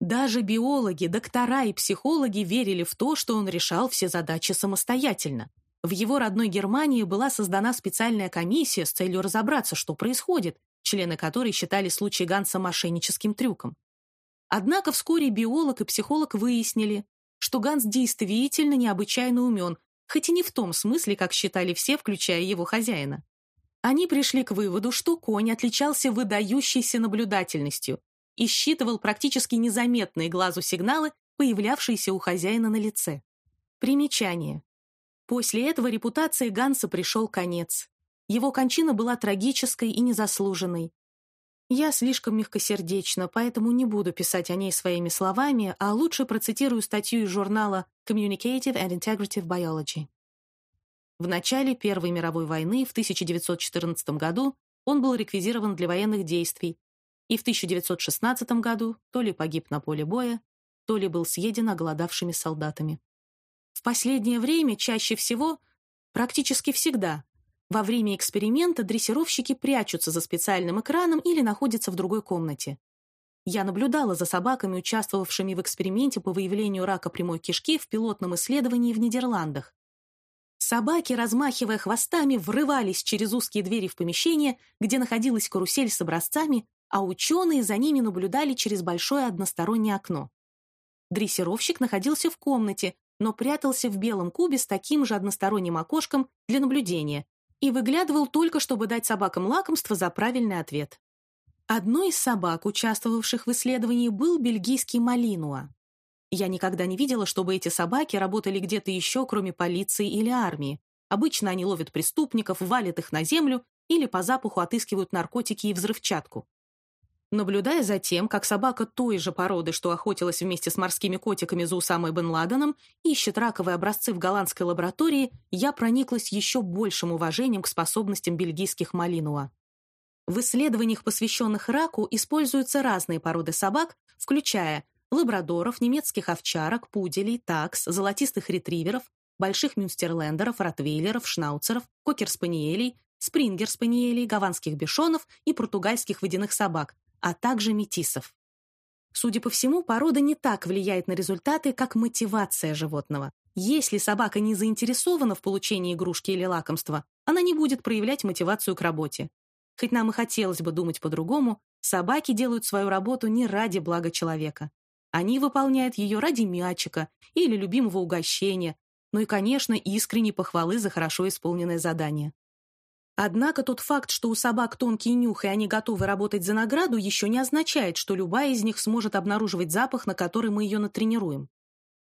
Даже биологи, доктора и психологи верили в то, что он решал все задачи самостоятельно. В его родной Германии была создана специальная комиссия с целью разобраться, что происходит, члены которой считали случай Ганса мошенническим трюком. Однако вскоре биолог и психолог выяснили, что Ганс действительно необычайно умен, хоть и не в том смысле, как считали все, включая его хозяина. Они пришли к выводу, что конь отличался выдающейся наблюдательностью и считывал практически незаметные глазу сигналы, появлявшиеся у хозяина на лице. Примечание. После этого репутации Ганса пришел конец. Его кончина была трагической и незаслуженной. Я слишком мягкосердечна, поэтому не буду писать о ней своими словами, а лучше процитирую статью из журнала Communicative and Integrative Biology. В начале Первой мировой войны в 1914 году он был реквизирован для военных действий, и в 1916 году то ли погиб на поле боя, то ли был съеден оголодавшими солдатами. В последнее время чаще всего, практически всегда, во время эксперимента дрессировщики прячутся за специальным экраном или находятся в другой комнате. Я наблюдала за собаками, участвовавшими в эксперименте по выявлению рака прямой кишки в пилотном исследовании в Нидерландах. Собаки, размахивая хвостами, врывались через узкие двери в помещение, где находилась карусель с образцами, а ученые за ними наблюдали через большое одностороннее окно. Дрессировщик находился в комнате, но прятался в белом кубе с таким же односторонним окошком для наблюдения и выглядывал только, чтобы дать собакам лакомство за правильный ответ. Одной из собак, участвовавших в исследовании, был бельгийский малинуа. Я никогда не видела, чтобы эти собаки работали где-то еще, кроме полиции или армии. Обычно они ловят преступников, валят их на землю или по запаху отыскивают наркотики и взрывчатку. Наблюдая за тем, как собака той же породы, что охотилась вместе с морскими котиками за Усамой бен Ладеном, ищет раковые образцы в голландской лаборатории, я прониклась еще большим уважением к способностям бельгийских малинуа. В исследованиях, посвященных раку, используются разные породы собак, включая лабрадоров, немецких овчарок, пуделей, такс, золотистых ретриверов, больших мюнстерлендеров, ротвейлеров, шнауцеров, кокер-спаниелей, спрингер-спаниелей, гаванских бешонов и португальских водяных собак, а также метисов. Судя по всему, порода не так влияет на результаты, как мотивация животного. Если собака не заинтересована в получении игрушки или лакомства, она не будет проявлять мотивацию к работе. Хоть нам и хотелось бы думать по-другому, собаки делают свою работу не ради блага человека. Они выполняют ее ради мячика или любимого угощения, ну и, конечно, искренней похвалы за хорошо исполненное задание. Однако тот факт, что у собак тонкий нюх и они готовы работать за награду, еще не означает, что любая из них сможет обнаруживать запах, на который мы ее натренируем.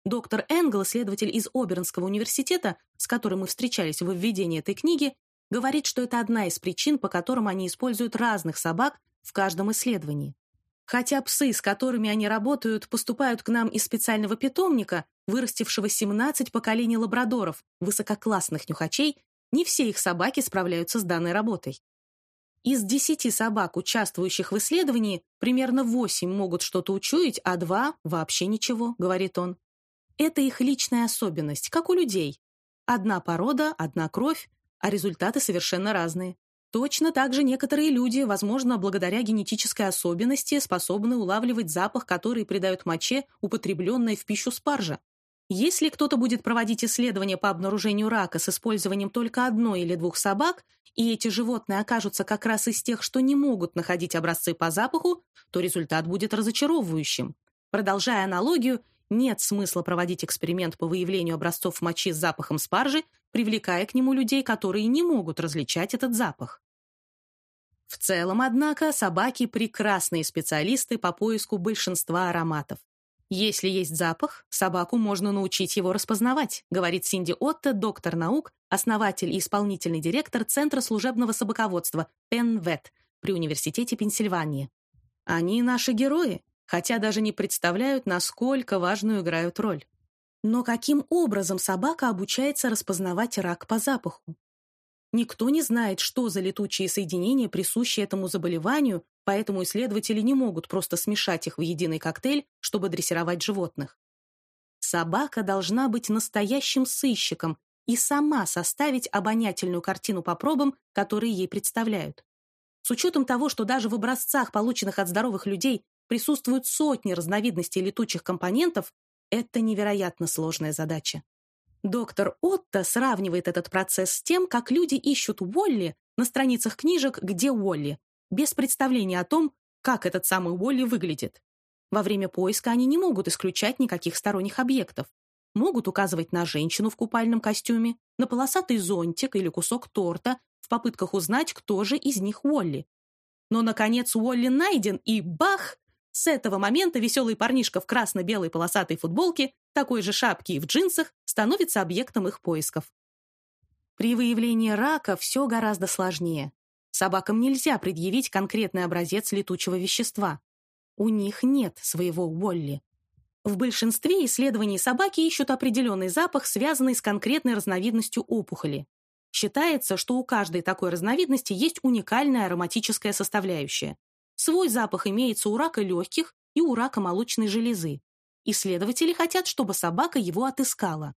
Доктор Энгл, исследователь из Обернского университета, с которым мы встречались в введении этой книги, говорит, что это одна из причин, по которым они используют разных собак в каждом исследовании. Хотя псы, с которыми они работают, поступают к нам из специального питомника, вырастившего 17 поколений лабрадоров, высококлассных нюхачей, не все их собаки справляются с данной работой. Из десяти собак, участвующих в исследовании, примерно восемь могут что-то учуять, а два — вообще ничего, говорит он. Это их личная особенность, как у людей. Одна порода, одна кровь, а результаты совершенно разные. Точно так же некоторые люди, возможно, благодаря генетической особенности, способны улавливать запах, который придает моче, употребленной в пищу спаржа. Если кто-то будет проводить исследования по обнаружению рака с использованием только одной или двух собак, и эти животные окажутся как раз из тех, что не могут находить образцы по запаху, то результат будет разочаровывающим. Продолжая аналогию, нет смысла проводить эксперимент по выявлению образцов мочи с запахом спаржи, привлекая к нему людей, которые не могут различать этот запах. В целом, однако, собаки – прекрасные специалисты по поиску большинства ароматов. Если есть запах, собаку можно научить его распознавать, говорит Синди Отто, доктор наук, основатель и исполнительный директор Центра служебного собаководства Пенвет при Университете Пенсильвании. Они наши герои, хотя даже не представляют, насколько важную играют роль. Но каким образом собака обучается распознавать рак по запаху? Никто не знает, что за летучие соединения присущи этому заболеванию, поэтому исследователи не могут просто смешать их в единый коктейль, чтобы дрессировать животных. Собака должна быть настоящим сыщиком и сама составить обонятельную картину по пробам, которые ей представляют. С учетом того, что даже в образцах, полученных от здоровых людей, присутствуют сотни разновидностей летучих компонентов, это невероятно сложная задача. Доктор Отто сравнивает этот процесс с тем, как люди ищут Уолли на страницах книжек «Где Уолли?», без представления о том, как этот самый Уолли выглядит. Во время поиска они не могут исключать никаких сторонних объектов. Могут указывать на женщину в купальном костюме, на полосатый зонтик или кусок торта в попытках узнать, кто же из них Уолли. Но, наконец, Уолли найден, и бах! С этого момента веселый парнишка в красно-белой полосатой футболке, такой же шапке и в джинсах становится объектом их поисков. При выявлении рака все гораздо сложнее. Собакам нельзя предъявить конкретный образец летучего вещества. У них нет своего Уолли. В большинстве исследований собаки ищут определенный запах, связанный с конкретной разновидностью опухоли. Считается, что у каждой такой разновидности есть уникальная ароматическая составляющая. Свой запах имеется у рака легких и у рака молочной железы. Исследователи хотят, чтобы собака его отыскала.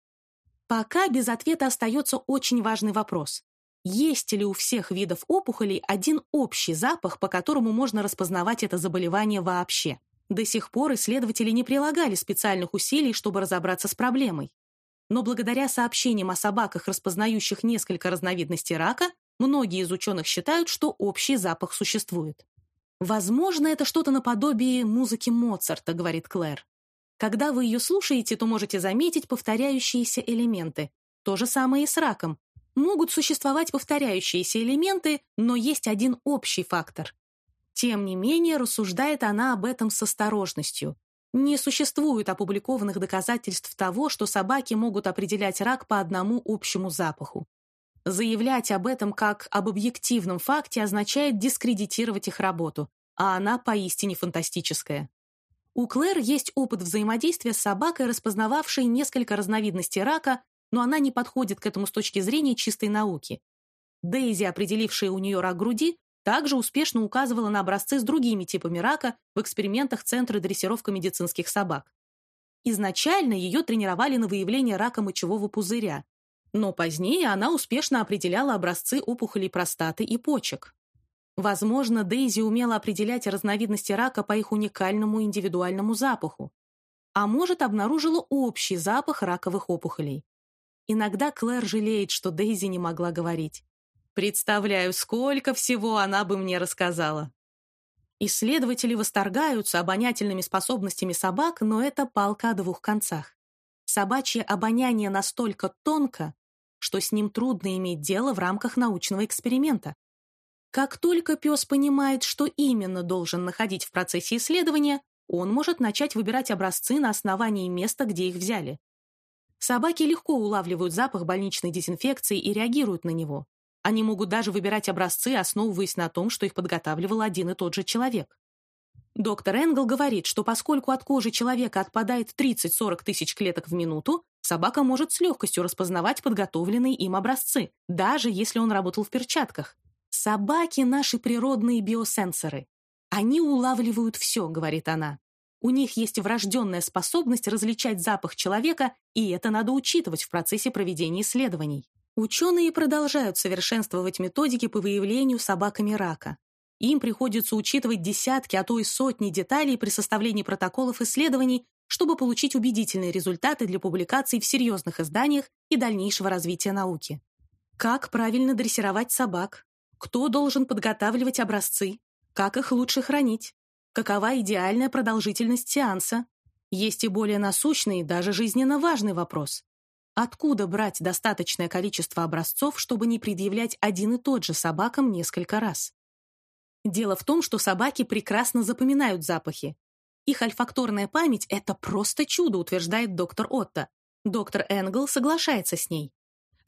Пока без ответа остается очень важный вопрос. Есть ли у всех видов опухолей один общий запах, по которому можно распознавать это заболевание вообще? До сих пор исследователи не прилагали специальных усилий, чтобы разобраться с проблемой. Но благодаря сообщениям о собаках, распознающих несколько разновидностей рака, многие из ученых считают, что общий запах существует. «Возможно, это что-то наподобие музыки Моцарта», — говорит Клэр. Когда вы ее слушаете, то можете заметить повторяющиеся элементы. То же самое и с раком. Могут существовать повторяющиеся элементы, но есть один общий фактор. Тем не менее, рассуждает она об этом с осторожностью. Не существует опубликованных доказательств того, что собаки могут определять рак по одному общему запаху. Заявлять об этом как об объективном факте означает дискредитировать их работу, а она поистине фантастическая. У Клэр есть опыт взаимодействия с собакой, распознававшей несколько разновидностей рака, но она не подходит к этому с точки зрения чистой науки. Дейзи, определившая у нее рак груди, также успешно указывала на образцы с другими типами рака в экспериментах Центра дрессировка медицинских собак. Изначально ее тренировали на выявление рака мочевого пузыря, но позднее она успешно определяла образцы опухолей простаты и почек. Возможно, Дейзи умела определять разновидности рака по их уникальному индивидуальному запаху, а может, обнаружила общий запах раковых опухолей. Иногда Клэр жалеет, что Дейзи не могла говорить. Представляю, сколько всего она бы мне рассказала. Исследователи восторгаются обонятельными способностями собак, но это палка о двух концах. Собачье обоняние настолько тонко, что с ним трудно иметь дело в рамках научного эксперимента. Как только пес понимает, что именно должен находить в процессе исследования, он может начать выбирать образцы на основании места, где их взяли. Собаки легко улавливают запах больничной дезинфекции и реагируют на него. Они могут даже выбирать образцы, основываясь на том, что их подготавливал один и тот же человек. Доктор Энгл говорит, что поскольку от кожи человека отпадает 30-40 тысяч клеток в минуту, собака может с легкостью распознавать подготовленные им образцы, даже если он работал в перчатках. «Собаки — наши природные биосенсоры. Они улавливают все», — говорит она. У них есть врожденная способность различать запах человека, и это надо учитывать в процессе проведения исследований. Ученые продолжают совершенствовать методики по выявлению собаками рака. Им приходится учитывать десятки, а то и сотни деталей при составлении протоколов исследований, чтобы получить убедительные результаты для публикаций в серьезных изданиях и дальнейшего развития науки. Как правильно дрессировать собак? Кто должен подготавливать образцы? Как их лучше хранить? Какова идеальная продолжительность сеанса? Есть и более насущный, даже жизненно важный вопрос. Откуда брать достаточное количество образцов, чтобы не предъявлять один и тот же собакам несколько раз? Дело в том, что собаки прекрасно запоминают запахи. Их ольфакторная память – это просто чудо, утверждает доктор Отто. Доктор Энгл соглашается с ней.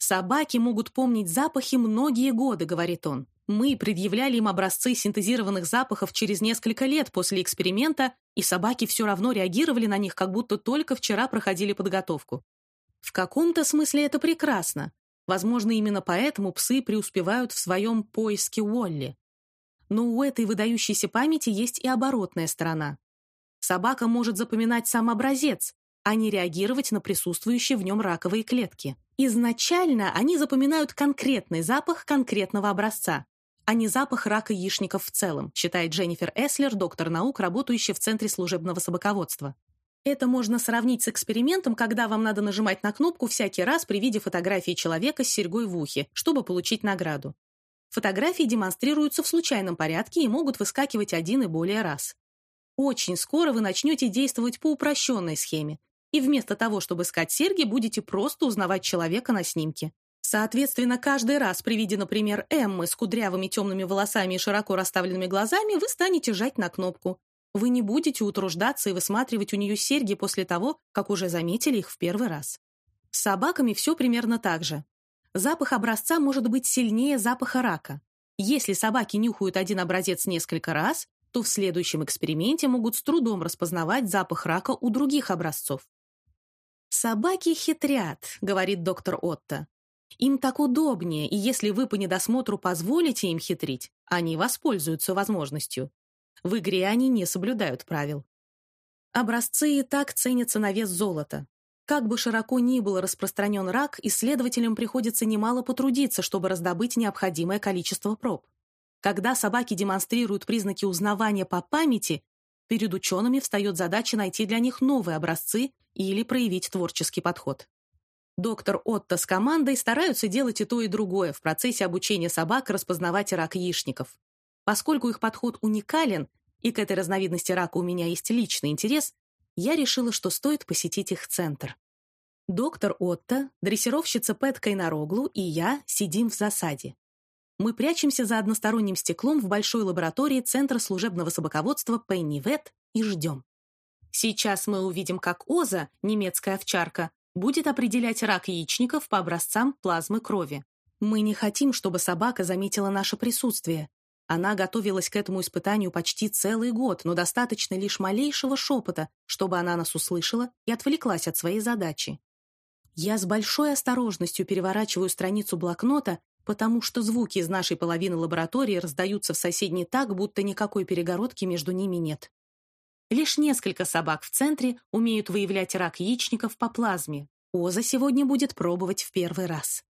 «Собаки могут помнить запахи многие годы», — говорит он. Мы предъявляли им образцы синтезированных запахов через несколько лет после эксперимента, и собаки все равно реагировали на них, как будто только вчера проходили подготовку. В каком-то смысле это прекрасно. Возможно, именно поэтому псы преуспевают в своем поиске Уолли. Но у этой выдающейся памяти есть и оборотная сторона. Собака может запоминать сам образец, а не реагировать на присутствующие в нем раковые клетки. Изначально они запоминают конкретный запах конкретного образца, а не запах рака яичников в целом, считает Дженнифер Эслер, доктор наук, работающий в Центре служебного собаководства. Это можно сравнить с экспериментом, когда вам надо нажимать на кнопку всякий раз при виде фотографии человека с серьгой в ухе, чтобы получить награду. Фотографии демонстрируются в случайном порядке и могут выскакивать один и более раз. Очень скоро вы начнете действовать по упрощенной схеме, и вместо того, чтобы искать серьги, будете просто узнавать человека на снимке. Соответственно, каждый раз при виде, например, Эммы с кудрявыми темными волосами и широко расставленными глазами, вы станете жать на кнопку. Вы не будете утруждаться и высматривать у нее серьги после того, как уже заметили их в первый раз. С собаками все примерно так же. Запах образца может быть сильнее запаха рака. Если собаки нюхают один образец несколько раз, то в следующем эксперименте могут с трудом распознавать запах рака у других образцов. «Собаки хитрят», — говорит доктор Отто. Им так удобнее, и если вы по недосмотру позволите им хитрить, они воспользуются возможностью. В игре они не соблюдают правил. Образцы и так ценятся на вес золота. Как бы широко ни был распространен рак, исследователям приходится немало потрудиться, чтобы раздобыть необходимое количество проб. Когда собаки демонстрируют признаки узнавания по памяти, перед учеными встает задача найти для них новые образцы или проявить творческий подход. Доктор Отто с командой стараются делать и то, и другое в процессе обучения собак распознавать рак яичников. Поскольку их подход уникален, и к этой разновидности рака у меня есть личный интерес, я решила, что стоит посетить их центр. Доктор Отто, дрессировщица Пэт Кайнароглу и я сидим в засаде. Мы прячемся за односторонним стеклом в большой лаборатории Центра служебного собаководства Пенни Вет и ждем. Сейчас мы увидим, как Оза, немецкая овчарка, будет определять рак яичников по образцам плазмы крови. Мы не хотим, чтобы собака заметила наше присутствие. Она готовилась к этому испытанию почти целый год, но достаточно лишь малейшего шепота, чтобы она нас услышала и отвлеклась от своей задачи. Я с большой осторожностью переворачиваю страницу блокнота, потому что звуки из нашей половины лаборатории раздаются в соседней так, будто никакой перегородки между ними нет. Лишь несколько собак в центре умеют выявлять рак яичников по плазме. Оза сегодня будет пробовать в первый раз.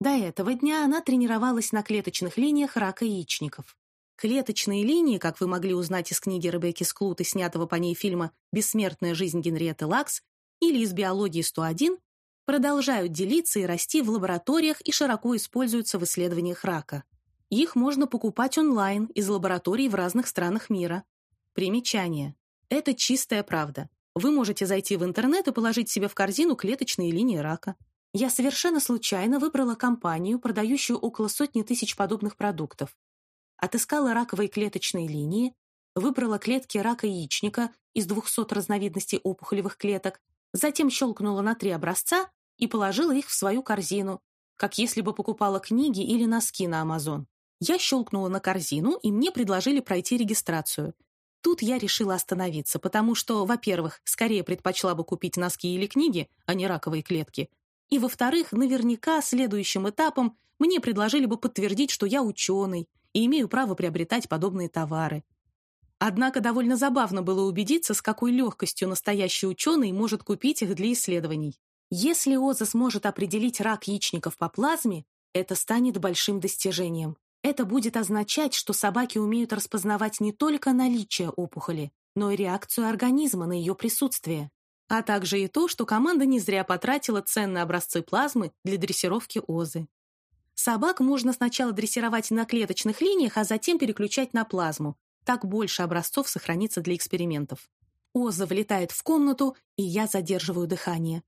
До этого дня она тренировалась на клеточных линиях рака яичников. Клеточные линии, как вы могли узнать из книги Ребекки Склут и снятого по ней фильма «Бессмертная жизнь Генриетты Лакс» или из «Биологии 101», продолжают делиться и расти в лабораториях и широко используются в исследованиях рака. Их можно покупать онлайн из лабораторий в разных странах мира. Примечание. Это чистая правда. Вы можете зайти в интернет и положить себе в корзину клеточные линии рака. Я совершенно случайно выбрала компанию, продающую около сотни тысяч подобных продуктов. Отыскала раковые клеточные линии, выбрала клетки рака яичника из 200 разновидностей опухолевых клеток, затем щелкнула на три образца и положила их в свою корзину, как если бы покупала книги или носки на Амазон. Я щелкнула на корзину, и мне предложили пройти регистрацию. Тут я решила остановиться, потому что, во-первых, скорее предпочла бы купить носки или книги, а не раковые клетки. И, во-вторых, наверняка следующим этапом мне предложили бы подтвердить, что я ученый и имею право приобретать подобные товары. Однако довольно забавно было убедиться, с какой легкостью настоящий ученый может купить их для исследований. Если ОЗА сможет определить рак яичников по плазме, это станет большим достижением. Это будет означать, что собаки умеют распознавать не только наличие опухоли, но и реакцию организма на ее присутствие. А также и то, что команда не зря потратила ценные образцы плазмы для дрессировки озы. Собак можно сначала дрессировать на клеточных линиях, а затем переключать на плазму. Так больше образцов сохранится для экспериментов. Оза влетает в комнату, и я задерживаю дыхание.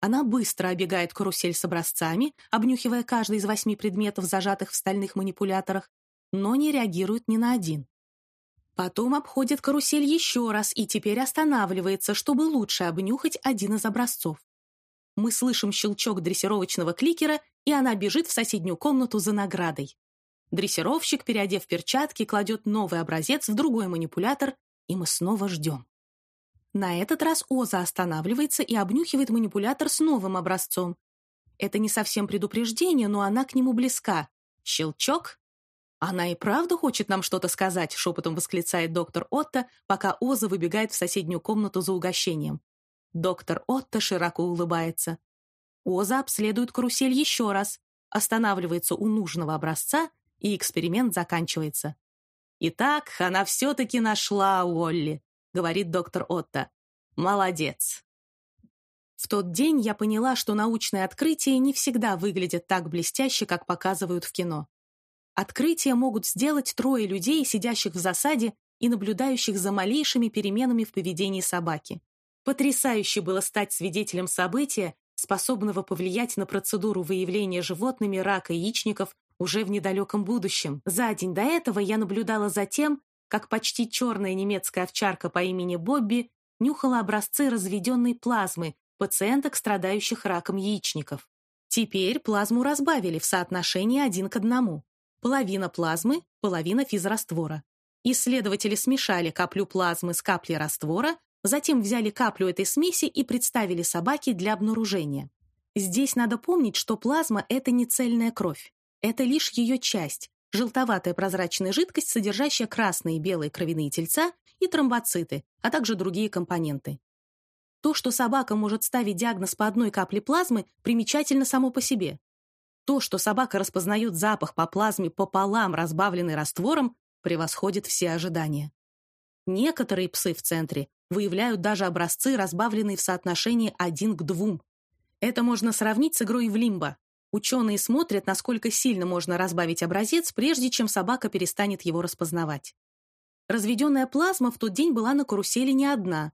Она быстро обегает карусель с образцами, обнюхивая каждый из восьми предметов, зажатых в стальных манипуляторах, но не реагирует ни на один. Потом обходит карусель еще раз и теперь останавливается, чтобы лучше обнюхать один из образцов. Мы слышим щелчок дрессировочного кликера, и она бежит в соседнюю комнату за наградой. Дрессировщик, переодев перчатки, кладет новый образец в другой манипулятор, и мы снова ждем. На этот раз Оза останавливается и обнюхивает манипулятор с новым образцом. Это не совсем предупреждение, но она к нему близка. Щелчок. «Она и правда хочет нам что-то сказать», — шепотом восклицает доктор Отто, пока Оза выбегает в соседнюю комнату за угощением. Доктор Отто широко улыбается. Оза обследует карусель еще раз, останавливается у нужного образца, и эксперимент заканчивается. «Итак, она все-таки нашла Уолли», — говорит доктор Отто. «Молодец». В тот день я поняла, что научные открытия не всегда выглядят так блестяще, как показывают в кино. Открытия могут сделать трое людей, сидящих в засаде и наблюдающих за малейшими переменами в поведении собаки. Потрясающе было стать свидетелем события, способного повлиять на процедуру выявления животными рака яичников уже в недалеком будущем. За день до этого я наблюдала за тем, как почти черная немецкая овчарка по имени Бобби нюхала образцы разведенной плазмы пациенток, страдающих раком яичников. Теперь плазму разбавили в соотношении один к одному. Половина плазмы, половина физраствора. Исследователи смешали каплю плазмы с каплей раствора, Затем взяли каплю этой смеси и представили собаке для обнаружения. Здесь надо помнить, что плазма – это не цельная кровь. Это лишь ее часть – желтоватая прозрачная жидкость, содержащая красные и белые кровяные тельца и тромбоциты, а также другие компоненты. То, что собака может ставить диагноз по одной капле плазмы, примечательно само по себе. То, что собака распознает запах по плазме пополам, разбавленный раствором, превосходит все ожидания. Некоторые псы в центре выявляют даже образцы, разбавленные в соотношении один к двум. Это можно сравнить с игрой в лимбо. Ученые смотрят, насколько сильно можно разбавить образец, прежде чем собака перестанет его распознавать. Разведенная плазма в тот день была на карусели не одна.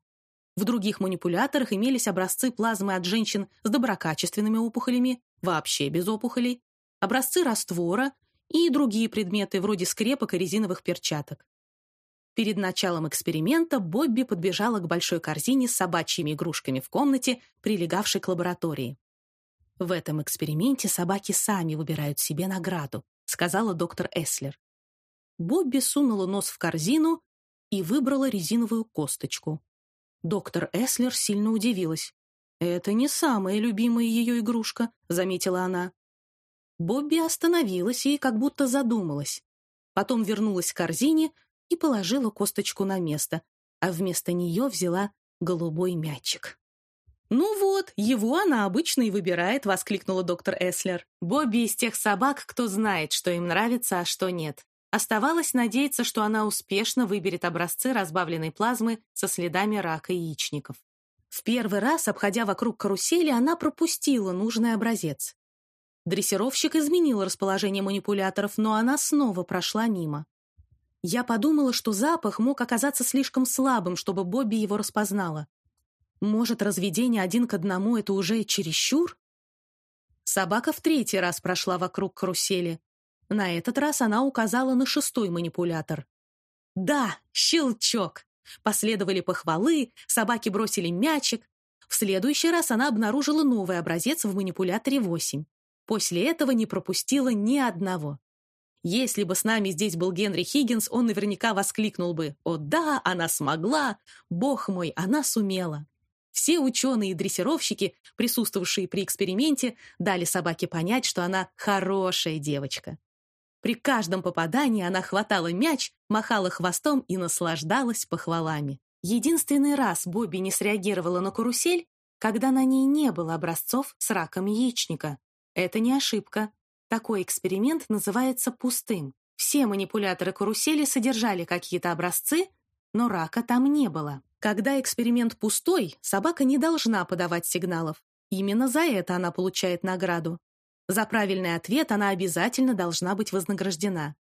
В других манипуляторах имелись образцы плазмы от женщин с доброкачественными опухолями, вообще без опухолей, образцы раствора и другие предметы вроде скрепок и резиновых перчаток. Перед началом эксперимента Бобби подбежала к большой корзине с собачьими игрушками в комнате, прилегавшей к лаборатории. «В этом эксперименте собаки сами выбирают себе награду», сказала доктор Эслер. Бобби сунула нос в корзину и выбрала резиновую косточку. Доктор Эслер сильно удивилась. «Это не самая любимая ее игрушка», — заметила она. Бобби остановилась и как будто задумалась. Потом вернулась к корзине, и положила косточку на место, а вместо нее взяла голубой мячик. «Ну вот, его она обычно и выбирает», — воскликнула доктор Эслер. «Бобби из тех собак, кто знает, что им нравится, а что нет». Оставалось надеяться, что она успешно выберет образцы разбавленной плазмы со следами рака яичников. В первый раз, обходя вокруг карусели, она пропустила нужный образец. Дрессировщик изменил расположение манипуляторов, но она снова прошла мимо. Я подумала, что запах мог оказаться слишком слабым, чтобы Бобби его распознала. Может, разведение один к одному — это уже чересчур? Собака в третий раз прошла вокруг карусели. На этот раз она указала на шестой манипулятор. «Да, щелчок!» Последовали похвалы, собаки бросили мячик. В следующий раз она обнаружила новый образец в манипуляторе 8. После этого не пропустила ни одного. Если бы с нами здесь был Генри Хиггинс, он наверняка воскликнул бы «О да, она смогла! Бог мой, она сумела!» Все ученые и дрессировщики, присутствовавшие при эксперименте, дали собаке понять, что она хорошая девочка. При каждом попадании она хватала мяч, махала хвостом и наслаждалась похвалами. Единственный раз Бобби не среагировала на карусель, когда на ней не было образцов с раком яичника. Это не ошибка. Такой эксперимент называется пустым. Все манипуляторы карусели содержали какие-то образцы, но рака там не было. Когда эксперимент пустой, собака не должна подавать сигналов. Именно за это она получает награду. За правильный ответ она обязательно должна быть вознаграждена.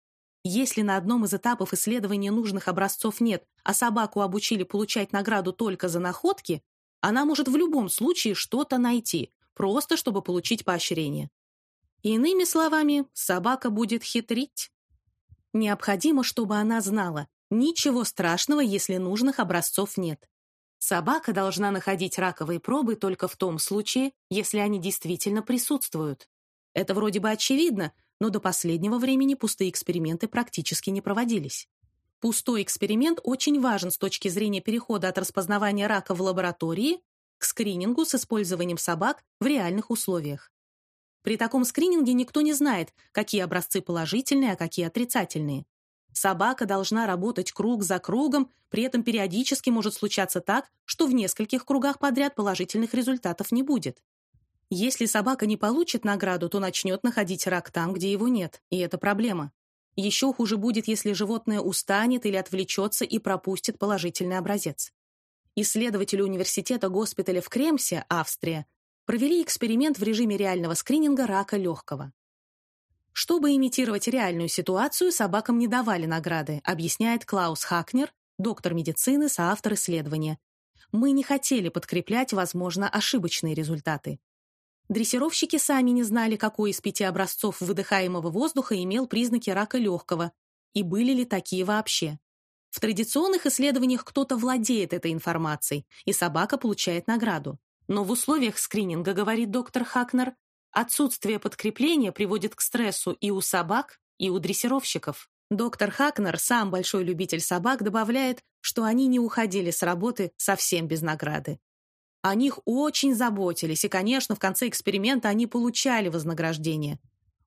Если на одном из этапов исследования нужных образцов нет, а собаку обучили получать награду только за находки, она может в любом случае что-то найти, просто чтобы получить поощрение. Иными словами, собака будет хитрить. Необходимо, чтобы она знала, ничего страшного, если нужных образцов нет. Собака должна находить раковые пробы только в том случае, если они действительно присутствуют. Это вроде бы очевидно, но до последнего времени пустые эксперименты практически не проводились. Пустой эксперимент очень важен с точки зрения перехода от распознавания рака в лаборатории к скринингу с использованием собак в реальных условиях. При таком скрининге никто не знает, какие образцы положительные, а какие отрицательные. Собака должна работать круг за кругом, при этом периодически может случаться так, что в нескольких кругах подряд положительных результатов не будет. Если собака не получит награду, то начнет находить рак там, где его нет, и это проблема. Еще хуже будет, если животное устанет или отвлечется и пропустит положительный образец. Исследователи университета госпиталя в Кремсе, Австрия, провели эксперимент в режиме реального скрининга рака легкого. Чтобы имитировать реальную ситуацию, собакам не давали награды, объясняет Клаус Хакнер, доктор медицины, соавтор исследования. Мы не хотели подкреплять, возможно, ошибочные результаты. Дрессировщики сами не знали, какой из пяти образцов выдыхаемого воздуха имел признаки рака легкого, и были ли такие вообще. В традиционных исследованиях кто-то владеет этой информацией, и собака получает награду. Но в условиях скрининга, говорит доктор Хакнер, отсутствие подкрепления приводит к стрессу и у собак, и у дрессировщиков. Доктор Хакнер, сам большой любитель собак, добавляет, что они не уходили с работы совсем без награды. О них очень заботились, и, конечно, в конце эксперимента они получали вознаграждение.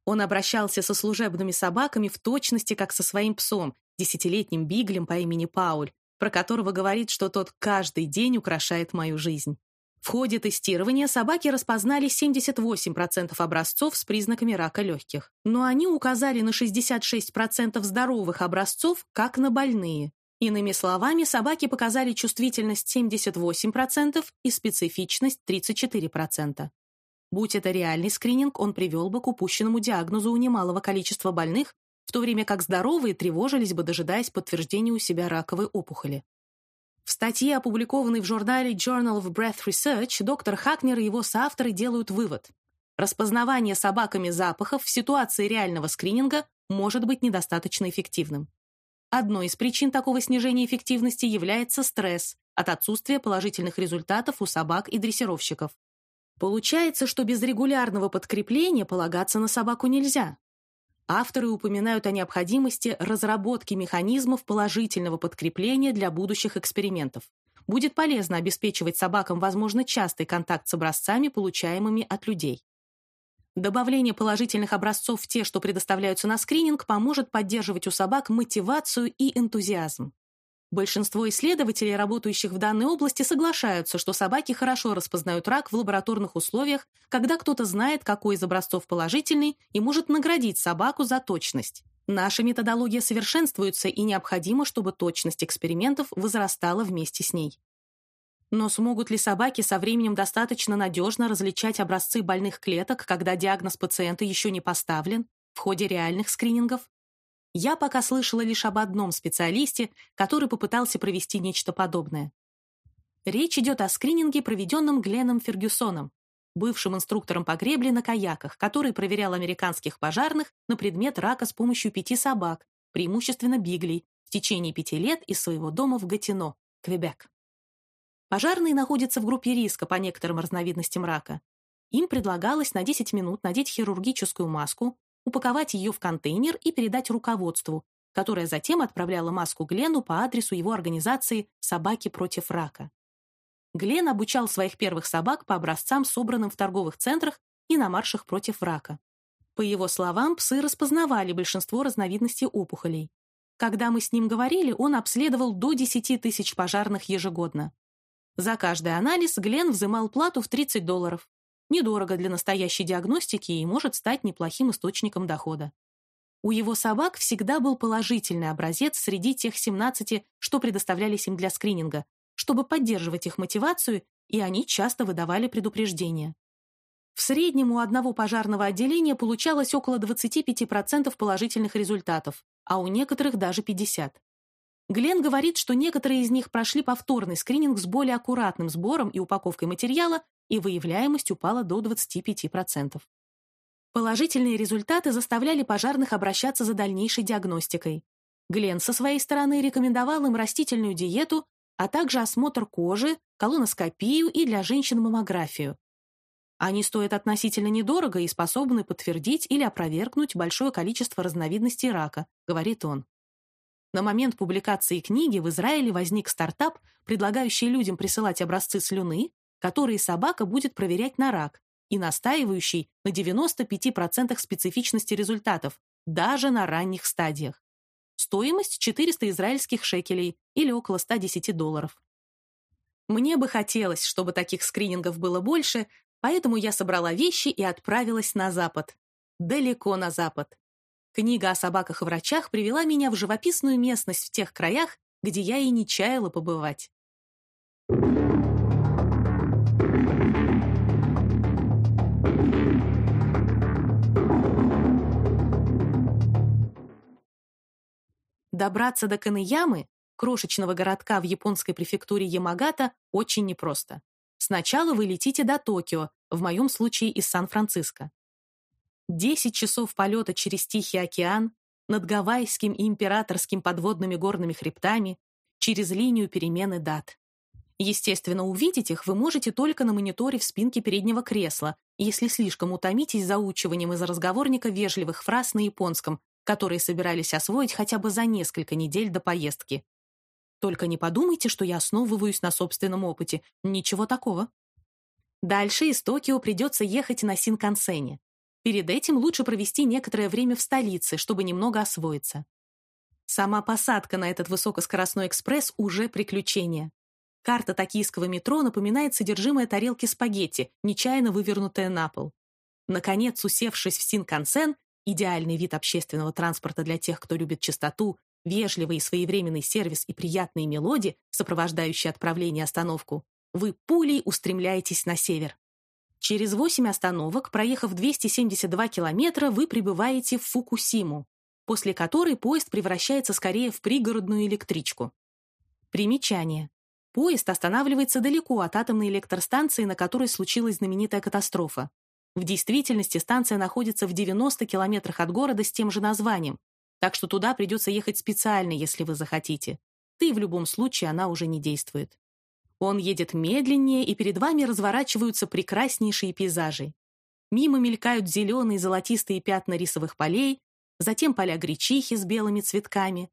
Он обращался со служебными собаками в точности, как со своим псом, десятилетним биглем по имени Пауль, про которого говорит, что тот каждый день украшает мою жизнь. В ходе тестирования собаки распознали 78% образцов с признаками рака легких, но они указали на 66% здоровых образцов как на больные. Иными словами, собаки показали чувствительность 78% и специфичность 34%. Будь это реальный скрининг, он привел бы к упущенному диагнозу у немалого количества больных, в то время как здоровые тревожились бы, дожидаясь подтверждения у себя раковой опухоли. В статье, опубликованной в журнале Journal of Breath Research, доктор Хакнер и его соавторы делают вывод. Распознавание собаками запахов в ситуации реального скрининга может быть недостаточно эффективным. Одной из причин такого снижения эффективности является стресс от отсутствия положительных результатов у собак и дрессировщиков. Получается, что без регулярного подкрепления полагаться на собаку нельзя. Авторы упоминают о необходимости разработки механизмов положительного подкрепления для будущих экспериментов. Будет полезно обеспечивать собакам, возможно, частый контакт с образцами, получаемыми от людей. Добавление положительных образцов в те, что предоставляются на скрининг, поможет поддерживать у собак мотивацию и энтузиазм. Большинство исследователей, работающих в данной области, соглашаются, что собаки хорошо распознают рак в лабораторных условиях, когда кто-то знает, какой из образцов положительный, и может наградить собаку за точность. Наша методология совершенствуется, и необходимо, чтобы точность экспериментов возрастала вместе с ней. Но смогут ли собаки со временем достаточно надежно различать образцы больных клеток, когда диагноз пациента еще не поставлен, в ходе реальных скринингов? Я пока слышала лишь об одном специалисте, который попытался провести нечто подобное. Речь идет о скрининге, проведенном Гленном Фергюсоном, бывшим инструктором по гребле на каяках, который проверял американских пожарных на предмет рака с помощью пяти собак, преимущественно биглей, в течение пяти лет из своего дома в Гатино, Квебек. Пожарные находятся в группе риска по некоторым разновидностям рака. Им предлагалось на 10 минут надеть хирургическую маску, упаковать ее в контейнер и передать руководству, которое затем отправляло маску Глену по адресу его организации «Собаки против рака». Глен обучал своих первых собак по образцам, собранным в торговых центрах и на маршах против рака. По его словам, псы распознавали большинство разновидностей опухолей. Когда мы с ним говорили, он обследовал до 10 тысяч пожарных ежегодно. За каждый анализ Глен взимал плату в 30 долларов. Недорого для настоящей диагностики и может стать неплохим источником дохода. У его собак всегда был положительный образец среди тех 17, что предоставлялись им для скрининга, чтобы поддерживать их мотивацию, и они часто выдавали предупреждения. В среднем у одного пожарного отделения получалось около 25% положительных результатов, а у некоторых даже 50%. Глен говорит, что некоторые из них прошли повторный скрининг с более аккуратным сбором и упаковкой материала, и выявляемость упала до 25%. Положительные результаты заставляли пожарных обращаться за дальнейшей диагностикой. Глен со своей стороны рекомендовал им растительную диету, а также осмотр кожи, колоноскопию и для женщин маммографию. Они стоят относительно недорого и способны подтвердить или опровергнуть большое количество разновидностей рака, говорит он. На момент публикации книги в Израиле возник стартап, предлагающий людям присылать образцы слюны, которые собака будет проверять на рак, и настаивающий на 95% специфичности результатов, даже на ранних стадиях. Стоимость 400 израильских шекелей или около 110 долларов. Мне бы хотелось, чтобы таких скринингов было больше, поэтому я собрала вещи и отправилась на запад. Далеко на запад. Книга о собаках и врачах привела меня в живописную местность в тех краях, где я и не чаяла побывать. Добраться до Канеямы, крошечного городка в японской префектуре Ямагата, очень непросто. Сначала вы летите до Токио, в моем случае из Сан-Франциско. 10 часов полета через Тихий океан, над Гавайским и Императорским подводными горными хребтами, через линию перемены дат. Естественно, увидеть их вы можете только на мониторе в спинке переднего кресла, если слишком утомитесь заучиванием из разговорника вежливых фраз на японском, которые собирались освоить хотя бы за несколько недель до поездки. Только не подумайте, что я основываюсь на собственном опыте. Ничего такого. Дальше из Токио придется ехать на Синкансене. Перед этим лучше провести некоторое время в столице, чтобы немного освоиться. Сама посадка на этот высокоскоростной экспресс уже приключение. Карта токийского метро напоминает содержимое тарелки спагетти, нечаянно вывернутая на пол. Наконец, усевшись в Синкансен, идеальный вид общественного транспорта для тех, кто любит чистоту, вежливый и своевременный сервис и приятные мелодии, сопровождающие отправление и остановку, вы пулей устремляетесь на север. Через 8 остановок, проехав 272 километра, вы прибываете в Фукусиму, после которой поезд превращается скорее в пригородную электричку. Примечание. Поезд останавливается далеко от атомной электростанции, на которой случилась знаменитая катастрофа. В действительности станция находится в 90 километрах от города с тем же названием, так что туда придется ехать специально, если вы захотите. И в любом случае она уже не действует. Он едет медленнее, и перед вами разворачиваются прекраснейшие пейзажи. Мимо мелькают зеленые золотистые пятна рисовых полей, затем поля гречихи с белыми цветками.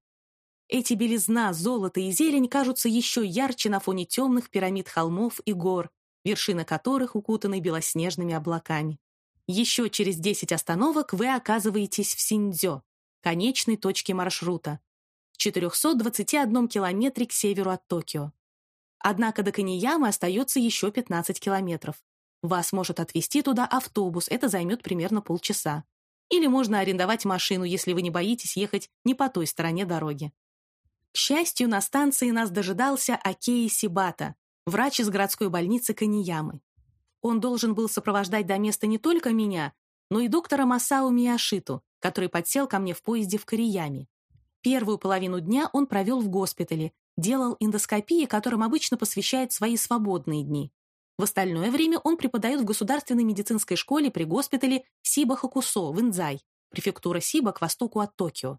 Эти белизна, золото и зелень кажутся еще ярче на фоне темных пирамид холмов и гор, вершины которых укутаны белоснежными облаками. Еще через 10 остановок вы оказываетесь в Синдзё, конечной точке маршрута, в 421 километре к северу от Токио. Однако до Каниямы остается еще 15 километров. Вас может отвезти туда автобус, это займет примерно полчаса. Или можно арендовать машину, если вы не боитесь ехать не по той стороне дороги. К счастью, на станции нас дожидался Акеи Сибата, врач из городской больницы Каниямы. Он должен был сопровождать до места не только меня, но и доктора Масао Мияшиту, который подсел ко мне в поезде в Корияме. Первую половину дня он провел в госпитале, делал эндоскопии, которым обычно посвящает свои свободные дни. В остальное время он преподает в Государственной медицинской школе при госпитале Сиба-Хакусо в Индзай, префектура Сиба к востоку от Токио.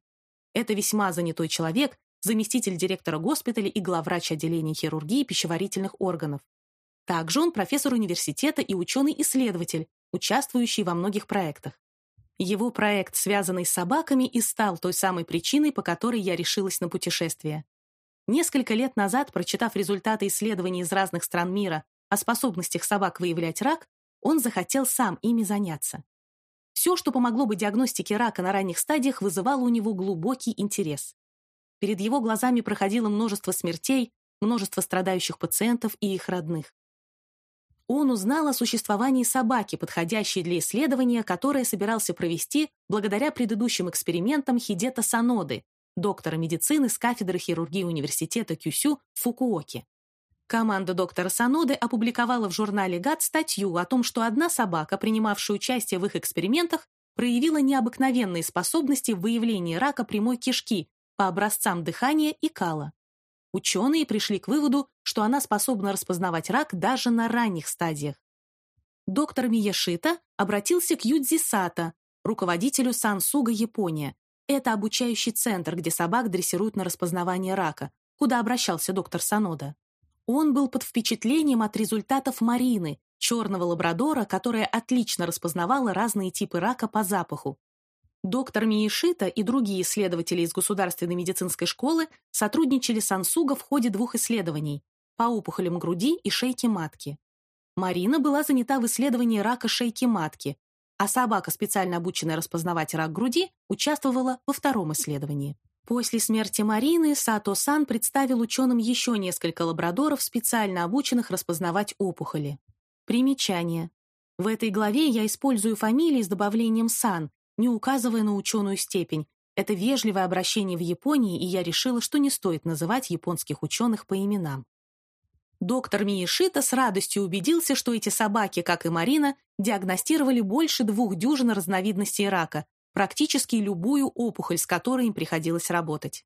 Это весьма занятой человек, заместитель директора госпиталя и главврач отделения хирургии пищеварительных органов. Также он профессор университета и ученый-исследователь, участвующий во многих проектах. Его проект, связанный с собаками, и стал той самой причиной, по которой я решилась на путешествие. Несколько лет назад, прочитав результаты исследований из разных стран мира о способностях собак выявлять рак, он захотел сам ими заняться. Все, что помогло бы диагностике рака на ранних стадиях, вызывало у него глубокий интерес. Перед его глазами проходило множество смертей, множество страдающих пациентов и их родных. Он узнал о существовании собаки, подходящей для исследования, которое собирался провести благодаря предыдущим экспериментам Хидета Саноды, доктора медицины с кафедры хирургии университета Кюсю в Фукуоке. Команда доктора Саноды опубликовала в журнале ГАД статью о том, что одна собака, принимавшая участие в их экспериментах, проявила необыкновенные способности в выявлении рака прямой кишки по образцам дыхания и кала. Ученые пришли к выводу, что она способна распознавать рак даже на ранних стадиях. Доктор Мияшита обратился к Юдзи Сата, руководителю Сансуга Япония. Это обучающий центр, где собак дрессируют на распознавание рака, куда обращался доктор Санода. Он был под впечатлением от результатов Марины, черного лабрадора, которая отлично распознавала разные типы рака по запаху, Доктор Миешита и другие исследователи из Государственной медицинской школы сотрудничали с Ансуга в ходе двух исследований по опухолям груди и шейки матки. Марина была занята в исследовании рака шейки матки, а собака, специально обученная распознавать рак груди, участвовала во втором исследовании. После смерти Марины Сато-сан представил ученым еще несколько лабрадоров, специально обученных распознавать опухоли. Примечание. В этой главе я использую фамилии с добавлением «сан», не указывая на ученую степень. Это вежливое обращение в Японии, и я решила, что не стоит называть японских ученых по именам. Доктор Миешита с радостью убедился, что эти собаки, как и Марина, диагностировали больше двух дюжин разновидностей рака, практически любую опухоль, с которой им приходилось работать.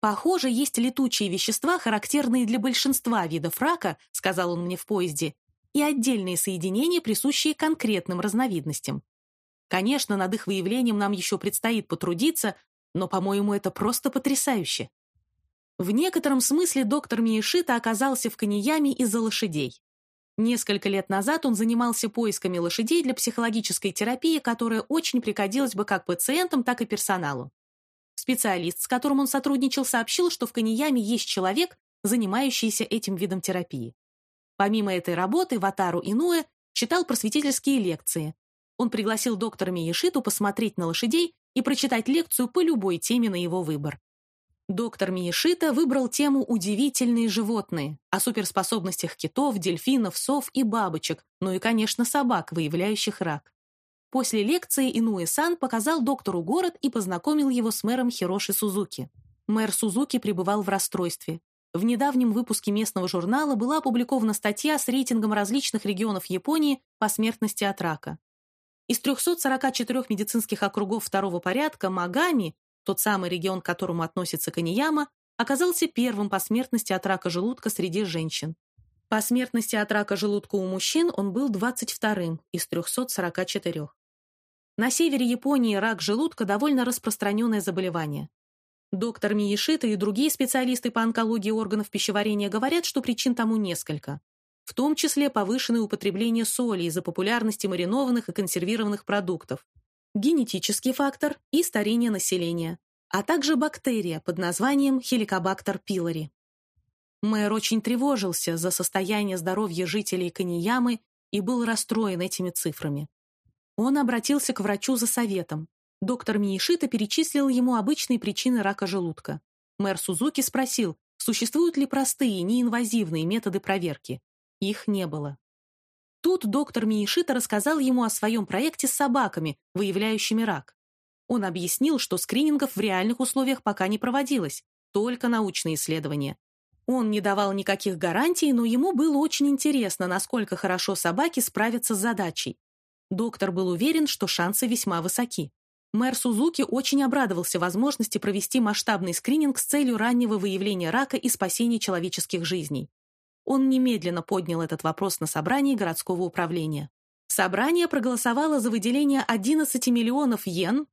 «Похоже, есть летучие вещества, характерные для большинства видов рака», сказал он мне в поезде, и отдельные соединения, присущие конкретным разновидностям. Конечно, над их выявлением нам еще предстоит потрудиться, но, по-моему, это просто потрясающе. В некотором смысле доктор Миешита оказался в Канияме из-за лошадей. Несколько лет назад он занимался поисками лошадей для психологической терапии, которая очень пригодилась бы как пациентам, так и персоналу. Специалист, с которым он сотрудничал, сообщил, что в Канияме есть человек, занимающийся этим видом терапии. Помимо этой работы, Ватару Инуэ читал просветительские лекции, он пригласил доктора Миешиту посмотреть на лошадей и прочитать лекцию по любой теме на его выбор. Доктор Миешита выбрал тему «Удивительные животные» о суперспособностях китов, дельфинов, сов и бабочек, ну и, конечно, собак, выявляющих рак. После лекции Инуэ-сан показал доктору город и познакомил его с мэром Хироши Сузуки. Мэр Сузуки пребывал в расстройстве. В недавнем выпуске местного журнала была опубликована статья с рейтингом различных регионов Японии по смертности от рака. Из 344 медицинских округов второго порядка Магами, тот самый регион, к которому относится Канияма, оказался первым по смертности от рака желудка среди женщин. По смертности от рака желудка у мужчин он был 22-м из 344. На севере Японии рак желудка довольно распространенное заболевание. Доктор Миешита и другие специалисты по онкологии органов пищеварения говорят, что причин тому несколько в том числе повышенное употребление соли из-за популярности маринованных и консервированных продуктов, генетический фактор и старение населения, а также бактерия под названием Helicobacter pylori. Мэр очень тревожился за состояние здоровья жителей Каниямы и был расстроен этими цифрами. Он обратился к врачу за советом. Доктор Миешита перечислил ему обычные причины рака желудка. Мэр Сузуки спросил, существуют ли простые, неинвазивные методы проверки. Их не было. Тут доктор Миишита рассказал ему о своем проекте с собаками, выявляющими рак. Он объяснил, что скринингов в реальных условиях пока не проводилось, только научные исследования. Он не давал никаких гарантий, но ему было очень интересно, насколько хорошо собаки справятся с задачей. Доктор был уверен, что шансы весьма высоки. Мэр Сузуки очень обрадовался возможности провести масштабный скрининг с целью раннего выявления рака и спасения человеческих жизней. Он немедленно поднял этот вопрос на собрании городского управления. Собрание проголосовало за выделение 11 миллионов йен,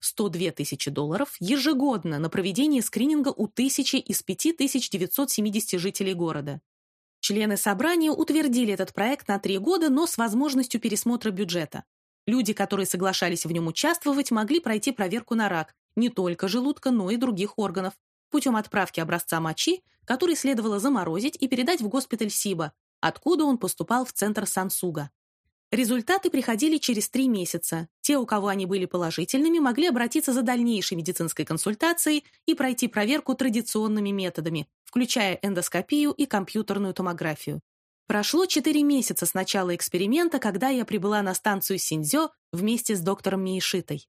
102 тысячи долларов, ежегодно на проведение скрининга у тысячи из 5970 жителей города. Члены собрания утвердили этот проект на три года, но с возможностью пересмотра бюджета. Люди, которые соглашались в нем участвовать, могли пройти проверку на рак не только желудка, но и других органов путем отправки образца мочи который следовало заморозить и передать в госпиталь Сиба, откуда он поступал в центр Сансуга. Результаты приходили через три месяца. Те, у кого они были положительными, могли обратиться за дальнейшей медицинской консультацией и пройти проверку традиционными методами, включая эндоскопию и компьютерную томографию. Прошло четыре месяца с начала эксперимента, когда я прибыла на станцию Синдзё вместе с доктором Миишитой.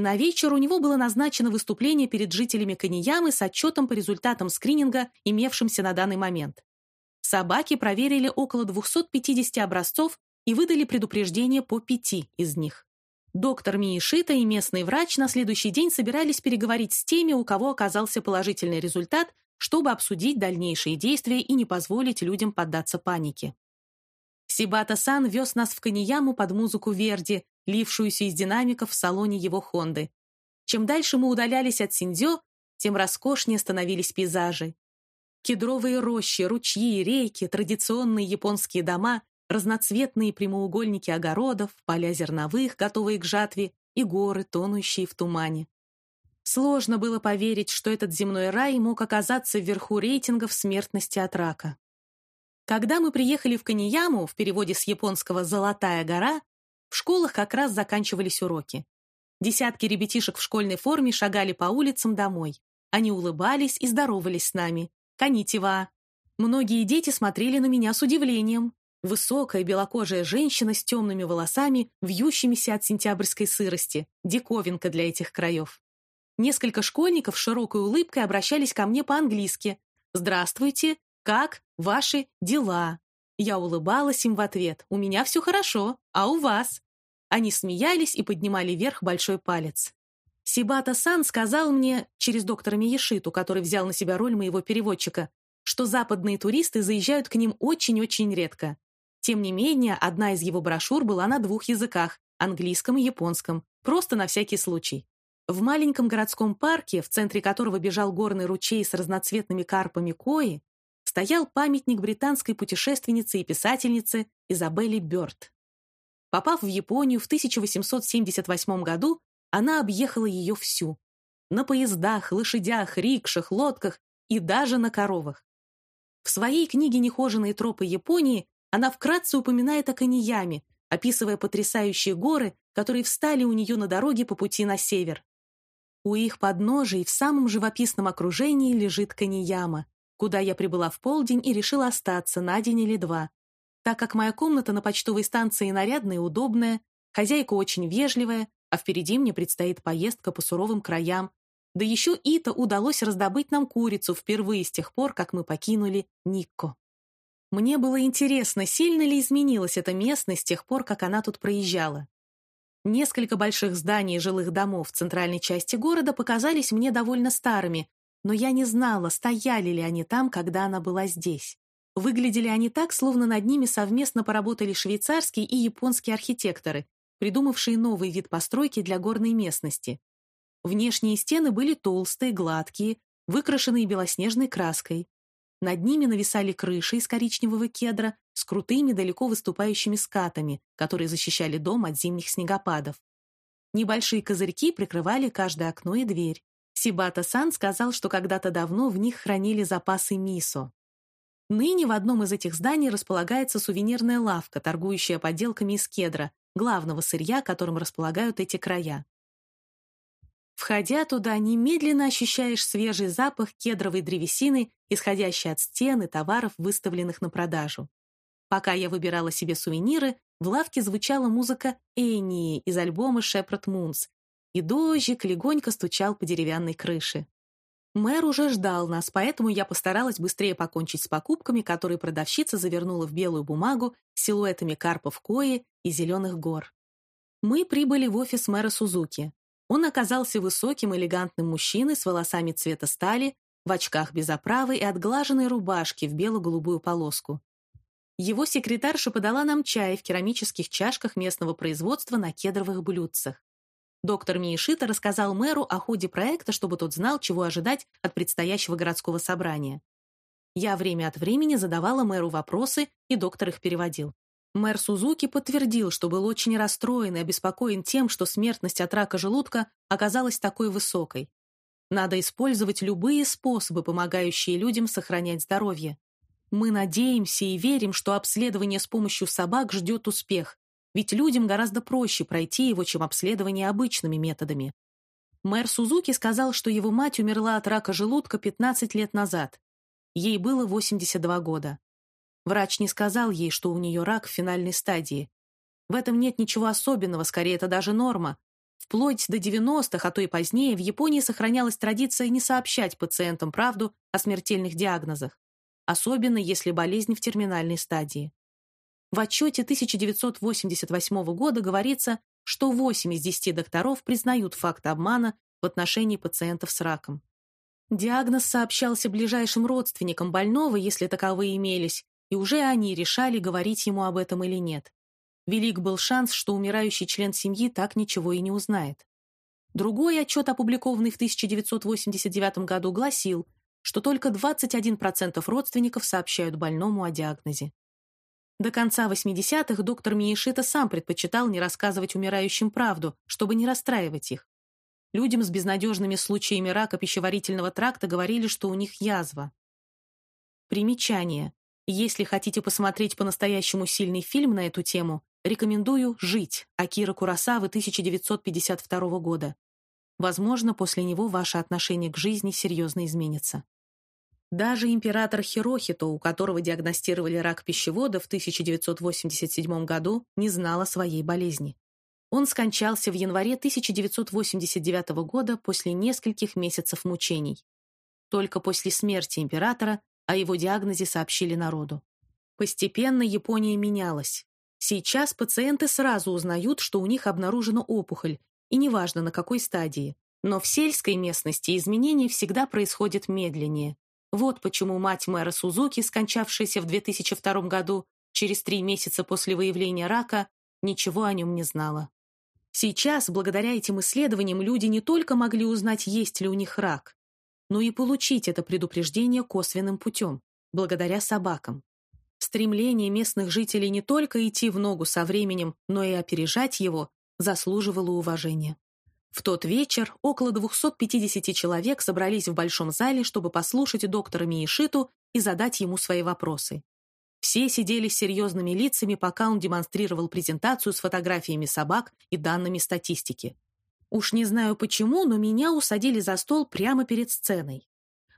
На вечер у него было назначено выступление перед жителями Каниямы с отчетом по результатам скрининга, имевшимся на данный момент. Собаки проверили около 250 образцов и выдали предупреждение по пяти из них. Доктор Миишита и местный врач на следующий день собирались переговорить с теми, у кого оказался положительный результат, чтобы обсудить дальнейшие действия и не позволить людям поддаться панике. Сибата-сан вез нас в Канияму под музыку Верди, лившуюся из динамиков в салоне его Хонды. Чем дальше мы удалялись от Синдзё, тем роскошнее становились пейзажи. Кедровые рощи, ручьи, реки, традиционные японские дома, разноцветные прямоугольники огородов, поля зерновых, готовые к жатве, и горы, тонущие в тумане. Сложно было поверить, что этот земной рай мог оказаться вверху рейтингов смертности от рака. Когда мы приехали в Канияму, в переводе с японского «Золотая гора», в школах как раз заканчивались уроки. Десятки ребятишек в школьной форме шагали по улицам домой. Они улыбались и здоровались с нами. «Конитива!» Многие дети смотрели на меня с удивлением. Высокая белокожая женщина с темными волосами, вьющимися от сентябрьской сырости. Диковинка для этих краев. Несколько школьников с широкой улыбкой обращались ко мне по-английски. «Здравствуйте! Как ваши дела?» Я улыбалась им в ответ. «У меня все хорошо, а у вас?» Они смеялись и поднимали вверх большой палец. Сибата-сан сказал мне, через доктора Миешиту, который взял на себя роль моего переводчика, что западные туристы заезжают к ним очень-очень редко. Тем не менее, одна из его брошюр была на двух языках – английском и японском, просто на всякий случай. В маленьком городском парке, в центре которого бежал горный ручей с разноцветными карпами кои, стоял памятник британской путешественнице и писательнице Изабелле Бёрд. Попав в Японию в 1878 году, она объехала ее всю. На поездах, лошадях, рикшах, лодках и даже на коровах. В своей книге «Нехоженные тропы Японии» Она вкратце упоминает о Канияме, описывая потрясающие горы, которые встали у нее на дороге по пути на север. У их подножий в самом живописном окружении лежит Канияма, куда я прибыла в полдень и решила остаться на день или два. Так как моя комната на почтовой станции нарядная и удобная, хозяйка очень вежливая, а впереди мне предстоит поездка по суровым краям, да еще Ита удалось раздобыть нам курицу впервые с тех пор, как мы покинули Никко. Мне было интересно, сильно ли изменилась эта местность с тех пор, как она тут проезжала. Несколько больших зданий и жилых домов в центральной части города показались мне довольно старыми, но я не знала, стояли ли они там, когда она была здесь. Выглядели они так, словно над ними совместно поработали швейцарские и японские архитекторы, придумавшие новый вид постройки для горной местности. Внешние стены были толстые, гладкие, выкрашенные белоснежной краской. Над ними нависали крыши из коричневого кедра с крутыми далеко выступающими скатами, которые защищали дом от зимних снегопадов. Небольшие козырьки прикрывали каждое окно и дверь. Сибата-сан сказал, что когда-то давно в них хранили запасы мисо. Ныне в одном из этих зданий располагается сувенирная лавка, торгующая поделками из кедра, главного сырья, которым располагают эти края. Входя туда, немедленно ощущаешь свежий запах кедровой древесины, исходящий от стен и товаров, выставленных на продажу. Пока я выбирала себе сувениры, в лавке звучала музыка Энии из альбома «Shepherd Moons», и дождик легонько стучал по деревянной крыше. Мэр уже ждал нас, поэтому я постаралась быстрее покончить с покупками, которые продавщица завернула в белую бумагу с силуэтами карпов кои и зеленых гор. Мы прибыли в офис мэра Сузуки. Он оказался высоким, элегантным мужчиной с волосами цвета стали, в очках без оправы и отглаженной рубашке в бело-голубую полоску. Его секретарша подала нам чай в керамических чашках местного производства на кедровых блюдцах. Доктор Миишита рассказал мэру о ходе проекта, чтобы тот знал, чего ожидать от предстоящего городского собрания. Я время от времени задавала мэру вопросы, и доктор их переводил. Мэр Сузуки подтвердил, что был очень расстроен и обеспокоен тем, что смертность от рака желудка оказалась такой высокой. Надо использовать любые способы, помогающие людям сохранять здоровье. Мы надеемся и верим, что обследование с помощью собак ждет успех. Ведь людям гораздо проще пройти его, чем обследование обычными методами. Мэр Сузуки сказал, что его мать умерла от рака желудка 15 лет назад. Ей было 82 года. Врач не сказал ей, что у нее рак в финальной стадии. В этом нет ничего особенного, скорее это даже норма. Вплоть до 90-х, а то и позднее, в Японии сохранялась традиция не сообщать пациентам правду о смертельных диагнозах, особенно если болезнь в терминальной стадии. В отчете 1988 года говорится, что 8 из 10 докторов признают факт обмана в отношении пациентов с раком. Диагноз сообщался ближайшим родственникам больного, если таковые имелись, и уже они решали, говорить ему об этом или нет. Велик был шанс, что умирающий член семьи так ничего и не узнает. Другой отчет, опубликованный в 1989 году, гласил, что только 21% родственников сообщают больному о диагнозе. До конца 80-х доктор Миешита сам предпочитал не рассказывать умирающим правду, чтобы не расстраивать их. Людям с безнадежными случаями рака пищеварительного тракта говорили, что у них язва. Примечание. Если хотите посмотреть по-настоящему сильный фильм на эту тему, рекомендую «Жить» Акира Курасавы 1952 года. Возможно, после него ваше отношение к жизни серьезно изменится. Даже император Хирохито, у которого диагностировали рак пищевода в 1987 году, не знал о своей болезни. Он скончался в январе 1989 года после нескольких месяцев мучений. Только после смерти императора о его диагнозе сообщили народу. Постепенно Япония менялась. Сейчас пациенты сразу узнают, что у них обнаружена опухоль, и неважно на какой стадии. Но в сельской местности изменения всегда происходят медленнее, вот почему мать мэра Сузуки, скончавшаяся в 2002 году, через три месяца после выявления рака, ничего о нем не знала. Сейчас, благодаря этим исследованиям, люди не только могли узнать, есть ли у них рак, но и получить это предупреждение косвенным путем, благодаря собакам. Стремление местных жителей не только идти в ногу со временем, но и опережать его, заслуживало уважения. В тот вечер около 250 человек собрались в большом зале, чтобы послушать доктора Миешиту и задать ему свои вопросы. Все сидели с серьезными лицами, пока он демонстрировал презентацию с фотографиями собак и данными статистики. Уж не знаю почему, но меня усадили за стол прямо перед сценой.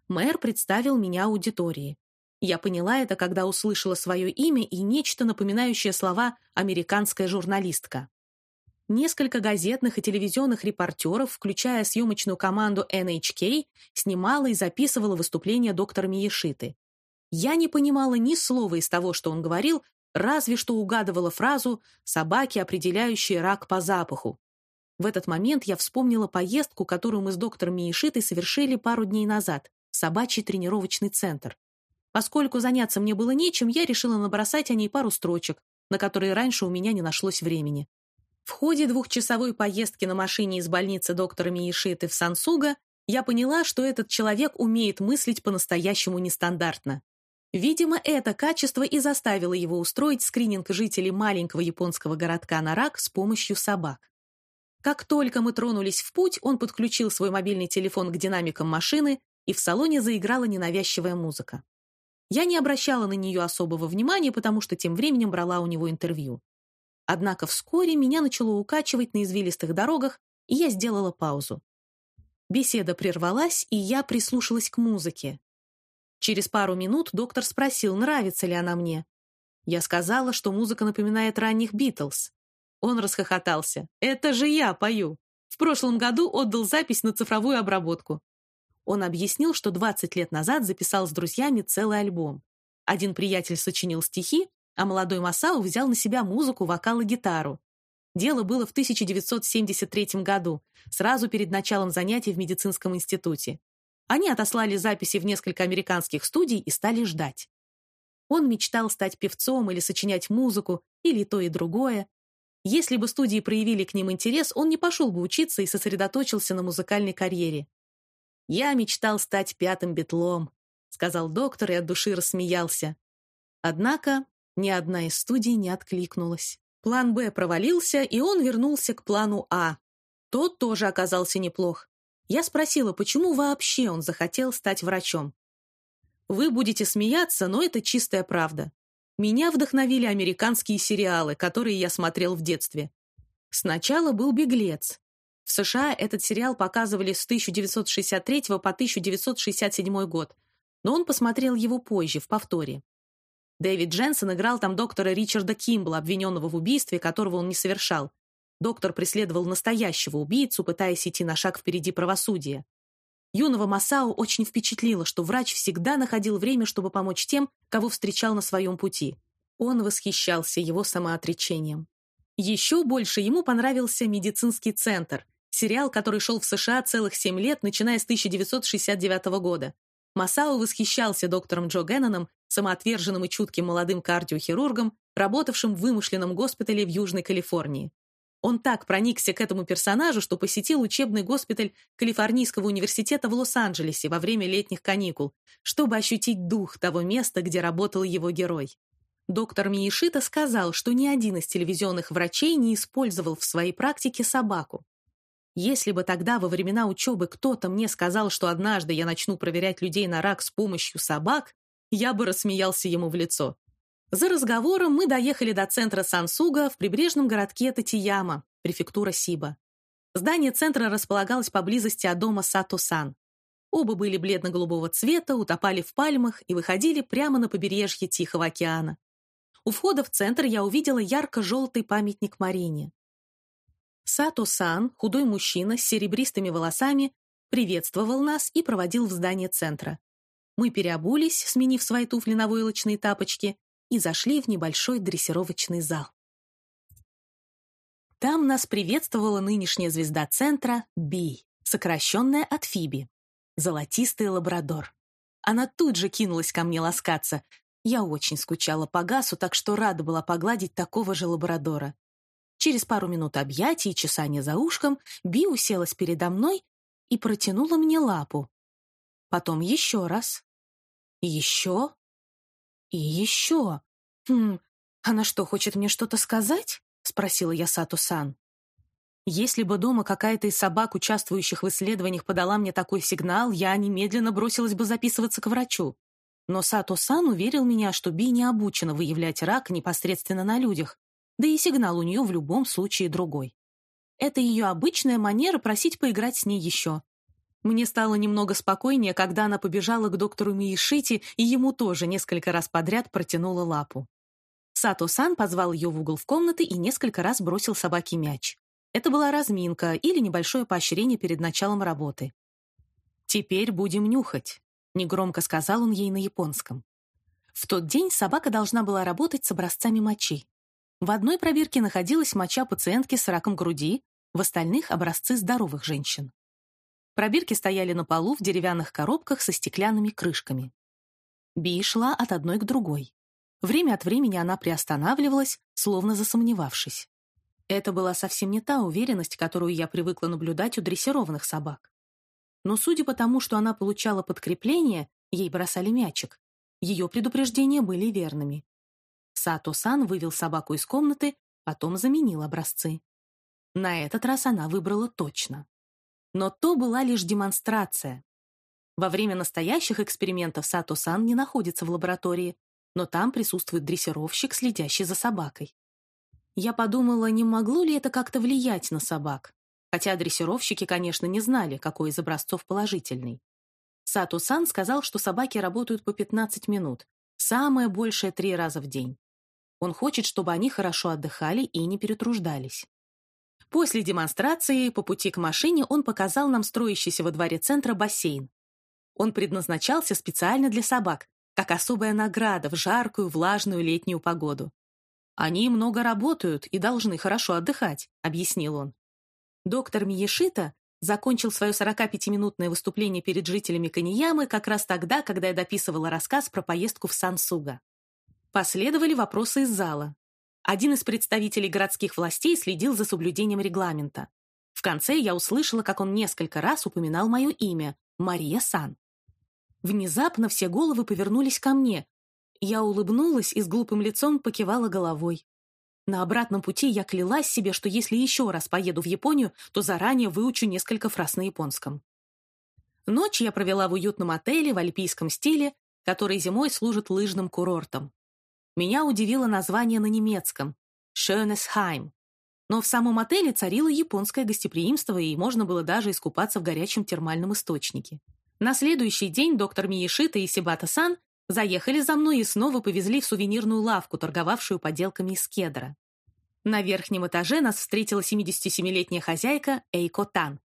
Мэр представил меня аудитории. Я поняла это, когда услышала свое имя и нечто напоминающее слова «американская журналистка». Несколько газетных и телевизионных репортеров, включая съемочную команду NHK, снимала и записывала выступления доктора Миешиты. Я не понимала ни слова из того, что он говорил, разве что угадывала фразу «собаки, определяющие рак по запаху». В этот момент я вспомнила поездку, которую мы с доктором Миешитой совершили пару дней назад в собачий тренировочный центр. Поскольку заняться мне было нечем, я решила набросать о ней пару строчек, на которые раньше у меня не нашлось времени. В ходе двухчасовой поездки на машине из больницы доктора Миешиты в Сансуга я поняла, что этот человек умеет мыслить по-настоящему нестандартно. Видимо, это качество и заставило его устроить скрининг жителей маленького японского городка на рак с помощью собак. Как только мы тронулись в путь, он подключил свой мобильный телефон к динамикам машины, и в салоне заиграла ненавязчивая музыка. Я не обращала на нее особого внимания, потому что тем временем брала у него интервью. Однако вскоре меня начало укачивать на извилистых дорогах, и я сделала паузу. Беседа прервалась, и я прислушалась к музыке. Через пару минут доктор спросил, нравится ли она мне. Я сказала, что музыка напоминает ранних Битлз. Он расхохотался. «Это же я пою! В прошлом году отдал запись на цифровую обработку». Он объяснил, что 20 лет назад записал с друзьями целый альбом. Один приятель сочинил стихи, а молодой Масау взял на себя музыку, вокал и гитару. Дело было в 1973 году, сразу перед началом занятий в медицинском институте. Они отослали записи в несколько американских студий и стали ждать. Он мечтал стать певцом или сочинять музыку, или то и другое. Если бы студии проявили к ним интерес, он не пошел бы учиться и сосредоточился на музыкальной карьере. «Я мечтал стать пятым битлом», — сказал доктор и от души рассмеялся. Однако ни одна из студий не откликнулась. План «Б» провалился, и он вернулся к плану «А». Тот тоже оказался неплох. Я спросила, почему вообще он захотел стать врачом. Вы будете смеяться, но это чистая правда. Меня вдохновили американские сериалы, которые я смотрел в детстве. Сначала был «Беглец». В США этот сериал показывали с 1963 по 1967 год, но он посмотрел его позже, в повторе. Дэвид Дженсен играл там доктора Ричарда Кимбла, обвиненного в убийстве, которого он не совершал. Доктор преследовал настоящего убийцу, пытаясь идти на шаг впереди правосудия. Юного Масао очень впечатлило, что врач всегда находил время, чтобы помочь тем, кого встречал на своем пути. Он восхищался его самоотречением. Еще больше ему понравился «Медицинский центр», сериал, который шел в США целых семь лет, начиная с 1969 года. Масао восхищался доктором Джо Генноном, самоотверженным и чутким молодым кардиохирургом, работавшим в вымышленном госпитале в Южной Калифорнии. Он так проникся к этому персонажу, что посетил учебный госпиталь Калифорнийского университета в Лос-Анджелесе во время летних каникул, чтобы ощутить дух того места, где работал его герой. Доктор Миешита сказал, что ни один из телевизионных врачей не использовал в своей практике собаку. Если бы тогда, во времена учебы, кто-то мне сказал, что однажды я начну проверять людей на рак с помощью собак, я бы рассмеялся ему в лицо. За разговором мы доехали до центра Сансуга в прибрежном городке Татияма, префектура Сиба. Здание центра располагалось поблизости от дома Сато-сан. Оба были бледно-голубого цвета, утопали в пальмах и выходили прямо на побережье Тихого океана. У входа в центр я увидела ярко-желтый памятник Марине. Сато-сан, худой мужчина с серебристыми волосами, приветствовал нас и проводил в здание центра. Мы переобулись, сменив свои туфли на войлочные тапочки, и зашли в небольшой дрессировочный зал. Там нас приветствовала нынешняя звезда центра Би, сокращенная от Фиби, золотистый лабрадор. Она тут же кинулась ко мне ласкаться. Я очень скучала по Гасу, так что рада была погладить такого же лабрадора. Через пару минут объятий и чесания за ушком Би уселась передо мной и протянула мне лапу. Потом еще раз. Еще и еще. Хм, она что, хочет мне что-то сказать? Спросила я Сату-сан. Если бы дома какая-то из собак, участвующих в исследованиях, подала мне такой сигнал, я немедленно бросилась бы записываться к врачу. Но Сато-сан уверил меня, что Би не обучена выявлять рак непосредственно на людях, да и сигнал у нее в любом случае другой. Это ее обычная манера просить поиграть с ней еще. Мне стало немного спокойнее, когда она побежала к доктору Миишити, и ему тоже несколько раз подряд протянула лапу. Сато-сан позвал ее в угол в комнаты и несколько раз бросил собаке мяч. Это была разминка или небольшое поощрение перед началом работы. «Теперь будем нюхать», — негромко сказал он ей на японском. В тот день собака должна была работать с образцами мочи. В одной пробирке находилась моча пациентки с раком груди, в остальных — образцы здоровых женщин. Пробирки стояли на полу в деревянных коробках со стеклянными крышками. Би шла от одной к другой. Время от времени она приостанавливалась, словно засомневавшись. Это была совсем не та уверенность, которую я привыкла наблюдать у дрессированных собак. Но судя по тому, что она получала подкрепление, ей бросали мячик, ее предупреждения были верными. Сато-сан вывел собаку из комнаты, потом заменил образцы. На этот раз она выбрала точно. Но то была лишь демонстрация. Во время настоящих экспериментов Сато-сан не находится в лаборатории, но там присутствует дрессировщик, следящий за собакой. Я подумала, не могло ли это как-то влиять на собак, хотя дрессировщики, конечно, не знали, какой из образцов положительный. Сато-сан сказал, что собаки работают по 15 минут, самое большее три раза в день. Он хочет, чтобы они хорошо отдыхали и не перетруждались. После демонстрации по пути к машине он показал нам строящийся во дворе центра бассейн. Он предназначался специально для собак, как особая награда в жаркую, влажную летнюю погоду. «Они много работают и должны хорошо отдыхать», — объяснил он. Доктор Миешита закончил свое 45-минутное выступление перед жителями Каниямы как раз тогда, когда я дописывала рассказ про поездку в Сансуга. Последовали вопросы из зала. Один из представителей городских властей следил за соблюдением регламента. В конце я услышала, как он несколько раз упоминал мое имя — Мария Сан. Внезапно все головы повернулись ко мне. Я улыбнулась и с глупым лицом покивала головой. На обратном пути я клялась себе, что если еще раз поеду в Японию, то заранее выучу несколько фраз на японском. Ночь я провела в уютном отеле в альпийском стиле, который зимой служит лыжным курортом. Меня удивило название на немецком «Schönesheim». Но в самом отеле царило японское гостеприимство, и можно было даже искупаться в горячем термальном источнике. На следующий день доктор Миешита и Сибата-сан заехали за мной и снова повезли в сувенирную лавку, торговавшую поделками из кедра. На верхнем этаже нас встретила 77-летняя хозяйка Эйко Тан.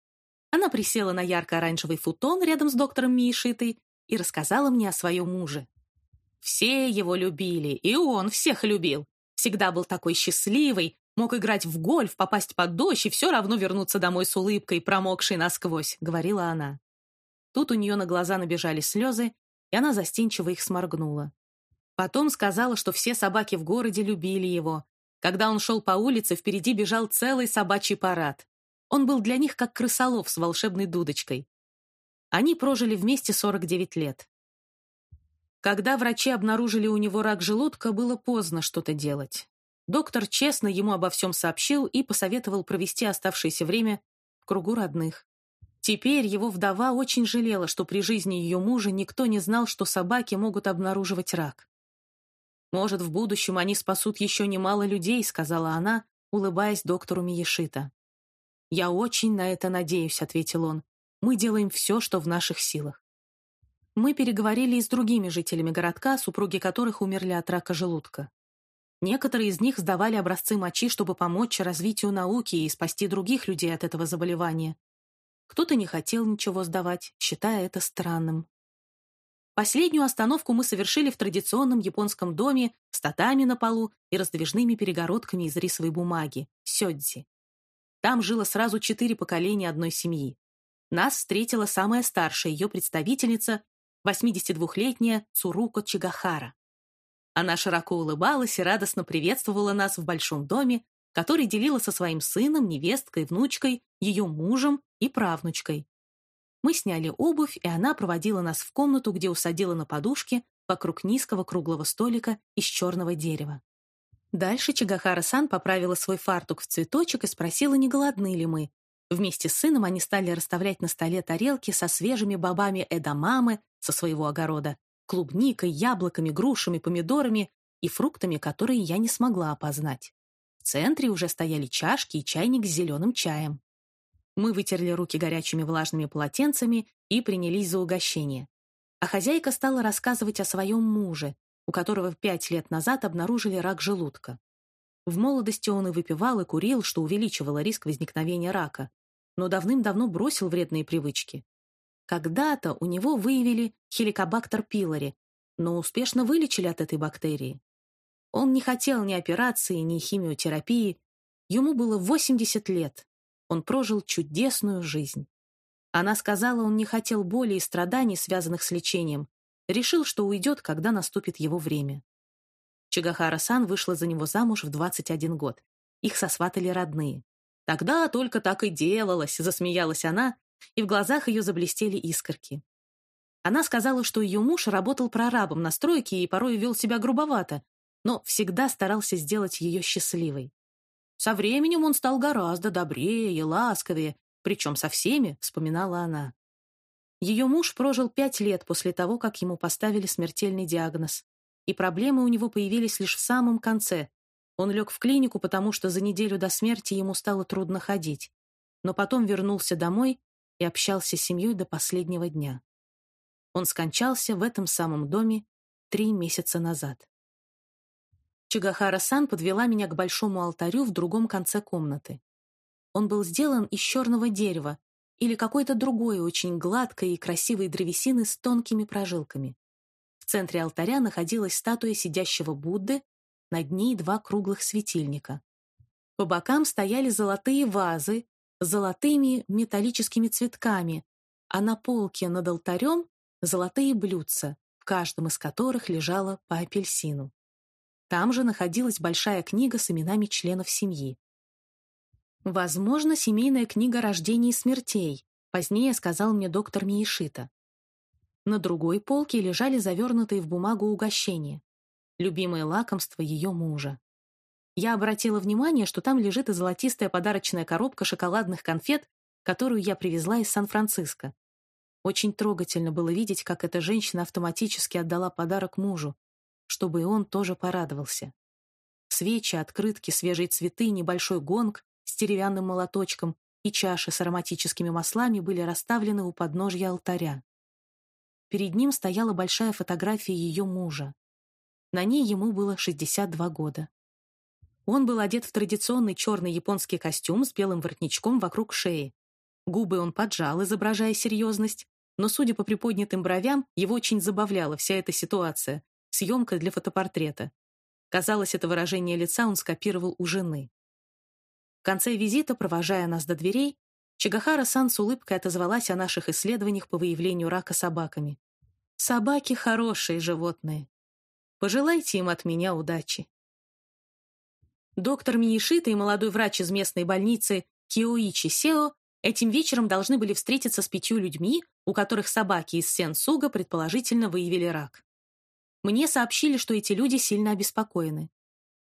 Она присела на ярко-оранжевый футон рядом с доктором Миешитой и рассказала мне о своем муже. Все его любили, и он всех любил. Всегда был такой счастливый, мог играть в гольф, попасть под дождь и все равно вернуться домой с улыбкой, промокшей насквозь, говорила она. Тут у нее на глаза набежали слезы, и она застенчиво их сморгнула. Потом сказала, что все собаки в городе любили его. Когда он шел по улице, впереди бежал целый собачий парад. Он был для них как крысолов с волшебной дудочкой. Они прожили вместе 49 лет. Когда врачи обнаружили у него рак желудка, было поздно что-то делать. Доктор честно ему обо всем сообщил и посоветовал провести оставшееся время в кругу родных. Теперь его вдова очень жалела, что при жизни ее мужа никто не знал, что собаки могут обнаруживать рак. «Может, в будущем они спасут еще немало людей», — сказала она, улыбаясь доктору Миешита. «Я очень на это надеюсь», — ответил он. «Мы делаем все, что в наших силах». Мы переговорили и с другими жителями городка, супруги которых умерли от рака желудка. Некоторые из них сдавали образцы мочи, чтобы помочь развитию науки и спасти других людей от этого заболевания. Кто-то не хотел ничего сдавать, считая это странным. Последнюю остановку мы совершили в традиционном японском доме с татами на полу и раздвижными перегородками из рисовой бумаги – сёдзи. Там жило сразу четыре поколения одной семьи. Нас встретила самая старшая ее представительница, 82-летняя Цуруко Чигахара. Она широко улыбалась и радостно приветствовала нас в большом доме, который делила со своим сыном, невесткой, внучкой, ее мужем и правнучкой. Мы сняли обувь, и она проводила нас в комнату, где усадила на подушке вокруг низкого круглого столика из черного дерева. Дальше Чагахара-сан поправила свой фартук в цветочек и спросила, не голодны ли мы. Вместе с сыном они стали расставлять на столе тарелки со свежими бобами эдамамы со своего огорода, клубникой, яблоками, грушами, помидорами и фруктами, которые я не смогла опознать. В центре уже стояли чашки и чайник с зеленым чаем. Мы вытерли руки горячими влажными полотенцами и принялись за угощение. А хозяйка стала рассказывать о своем муже, у которого пять лет назад обнаружили рак желудка. В молодости он и выпивал, и курил, что увеличивало риск возникновения рака, но давным-давно бросил вредные привычки. Когда-то у него выявили хеликобактер пилори, но успешно вылечили от этой бактерии. Он не хотел ни операции, ни химиотерапии. Ему было 80 лет. Он прожил чудесную жизнь. Она сказала, он не хотел боли и страданий, связанных с лечением. Решил, что уйдет, когда наступит его время. Чигахара-сан вышла за него замуж в 21 год. Их сосватали родные. Тогда только так и делалось, засмеялась она, и в глазах ее заблестели искорки. Она сказала, что ее муж работал прорабом на стройке и порой вел себя грубовато, но всегда старался сделать ее счастливой. Со временем он стал гораздо добрее и ласковее, причем со всеми, вспоминала она. Ее муж прожил пять лет после того, как ему поставили смертельный диагноз, и проблемы у него появились лишь в самом конце. Он лег в клинику, потому что за неделю до смерти ему стало трудно ходить, но потом вернулся домой и общался с семьей до последнего дня. Он скончался в этом самом доме три месяца назад. Чигахара-сан подвела меня к большому алтарю в другом конце комнаты. Он был сделан из черного дерева или какой-то другой очень гладкой и красивой древесины с тонкими прожилками. В центре алтаря находилась статуя сидящего Будды, над ней два круглых светильника. По бокам стояли золотые вазы с золотыми металлическими цветками, а на полке над алтарем золотые блюдца, в каждом из которых лежало по апельсину. Там же находилась большая книга с именами членов семьи. «Возможно, семейная книга рождений и смертей», позднее сказал мне доктор Миешита. На другой полке лежали завернутые в бумагу угощения, любимое лакомство ее мужа. Я обратила внимание, что там лежит и золотистая подарочная коробка шоколадных конфет, которую я привезла из Сан-Франциско. Очень трогательно было видеть, как эта женщина автоматически отдала подарок мужу, чтобы и он тоже порадовался. Свечи, открытки, свежие цветы, небольшой гонг с деревянным молоточком и чаши с ароматическими маслами были расставлены у подножья алтаря. Перед ним стояла большая фотография ее мужа. На ней ему было 62 года. Он был одет в традиционный черный японский костюм с белым воротничком вокруг шеи. Губы он поджал, изображая серьезность, но, судя по приподнятым бровям, его очень забавляла вся эта ситуация, съемка для фотопортрета. Казалось, это выражение лица он скопировал у жены. В конце визита, провожая нас до дверей, Чигахара-сан с улыбкой отозвалась о наших исследованиях по выявлению рака собаками. «Собаки — хорошие животные. Пожелайте им от меня удачи». Доктор Минишита и молодой врач из местной больницы Киоичи Сео этим вечером должны были встретиться с пятью людьми, у которых собаки из Сен-Суга предположительно выявили рак. Мне сообщили, что эти люди сильно обеспокоены.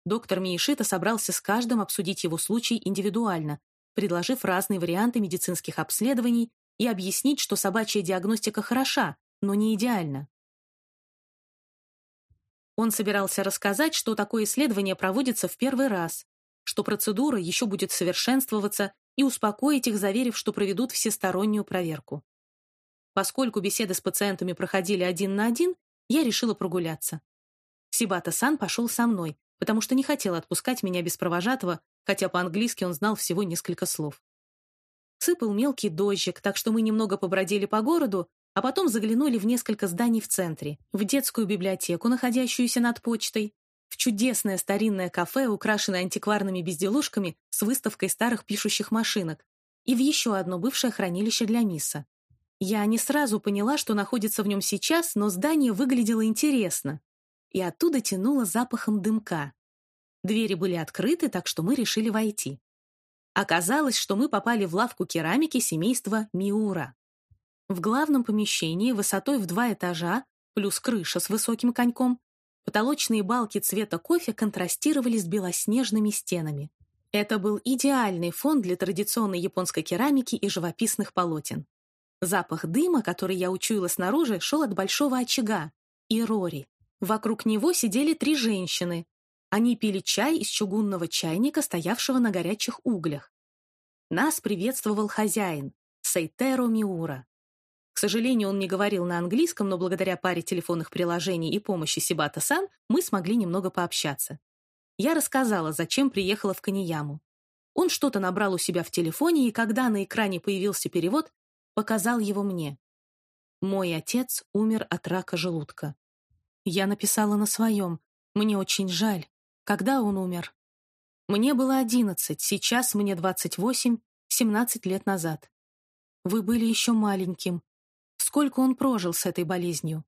Доктор Миишита собрался с каждым обсудить его случай индивидуально, предложив разные варианты медицинских обследований и объяснить, что собачья диагностика хороша, но не идеальна. Он собирался рассказать, что такое исследование проводится в первый раз, что процедура еще будет совершенствоваться и успокоить их, заверив, что проведут всестороннюю проверку. Поскольку беседы с пациентами проходили один на один, я решила прогуляться. Сибата-сан пошел со мной, потому что не хотел отпускать меня без провожатого, хотя по-английски он знал всего несколько слов. Сыпал мелкий дождик, так что мы немного побродили по городу, а потом заглянули в несколько зданий в центре, в детскую библиотеку, находящуюся над почтой, в чудесное старинное кафе, украшенное антикварными безделушками с выставкой старых пишущих машинок, и в еще одно бывшее хранилище для Мисса. Я не сразу поняла, что находится в нем сейчас, но здание выглядело интересно, и оттуда тянуло запахом дымка. Двери были открыты, так что мы решили войти. Оказалось, что мы попали в лавку керамики семейства Миура. В главном помещении высотой в два этажа, плюс крыша с высоким коньком, потолочные балки цвета кофе контрастировали с белоснежными стенами. Это был идеальный фон для традиционной японской керамики и живописных полотен. Запах дыма, который я учуяла снаружи, шел от большого очага и Рори. Вокруг него сидели три женщины, они пили чай из чугунного чайника, стоявшего на горячих углях. Нас приветствовал хозяин, Сейтеро Миура. К сожалению, он не говорил на английском, но благодаря паре телефонных приложений и помощи Сибата-сан мы смогли немного пообщаться. Я рассказала, зачем приехала в Канияму. Он что-то набрал у себя в телефоне, и когда на экране появился перевод, показал его мне. Мой отец умер от рака желудка. Я написала на своем. Мне очень жаль. Когда он умер? Мне было одиннадцать, сейчас мне двадцать восемь, семнадцать лет назад. Вы были еще маленьким. Сколько он прожил с этой болезнью?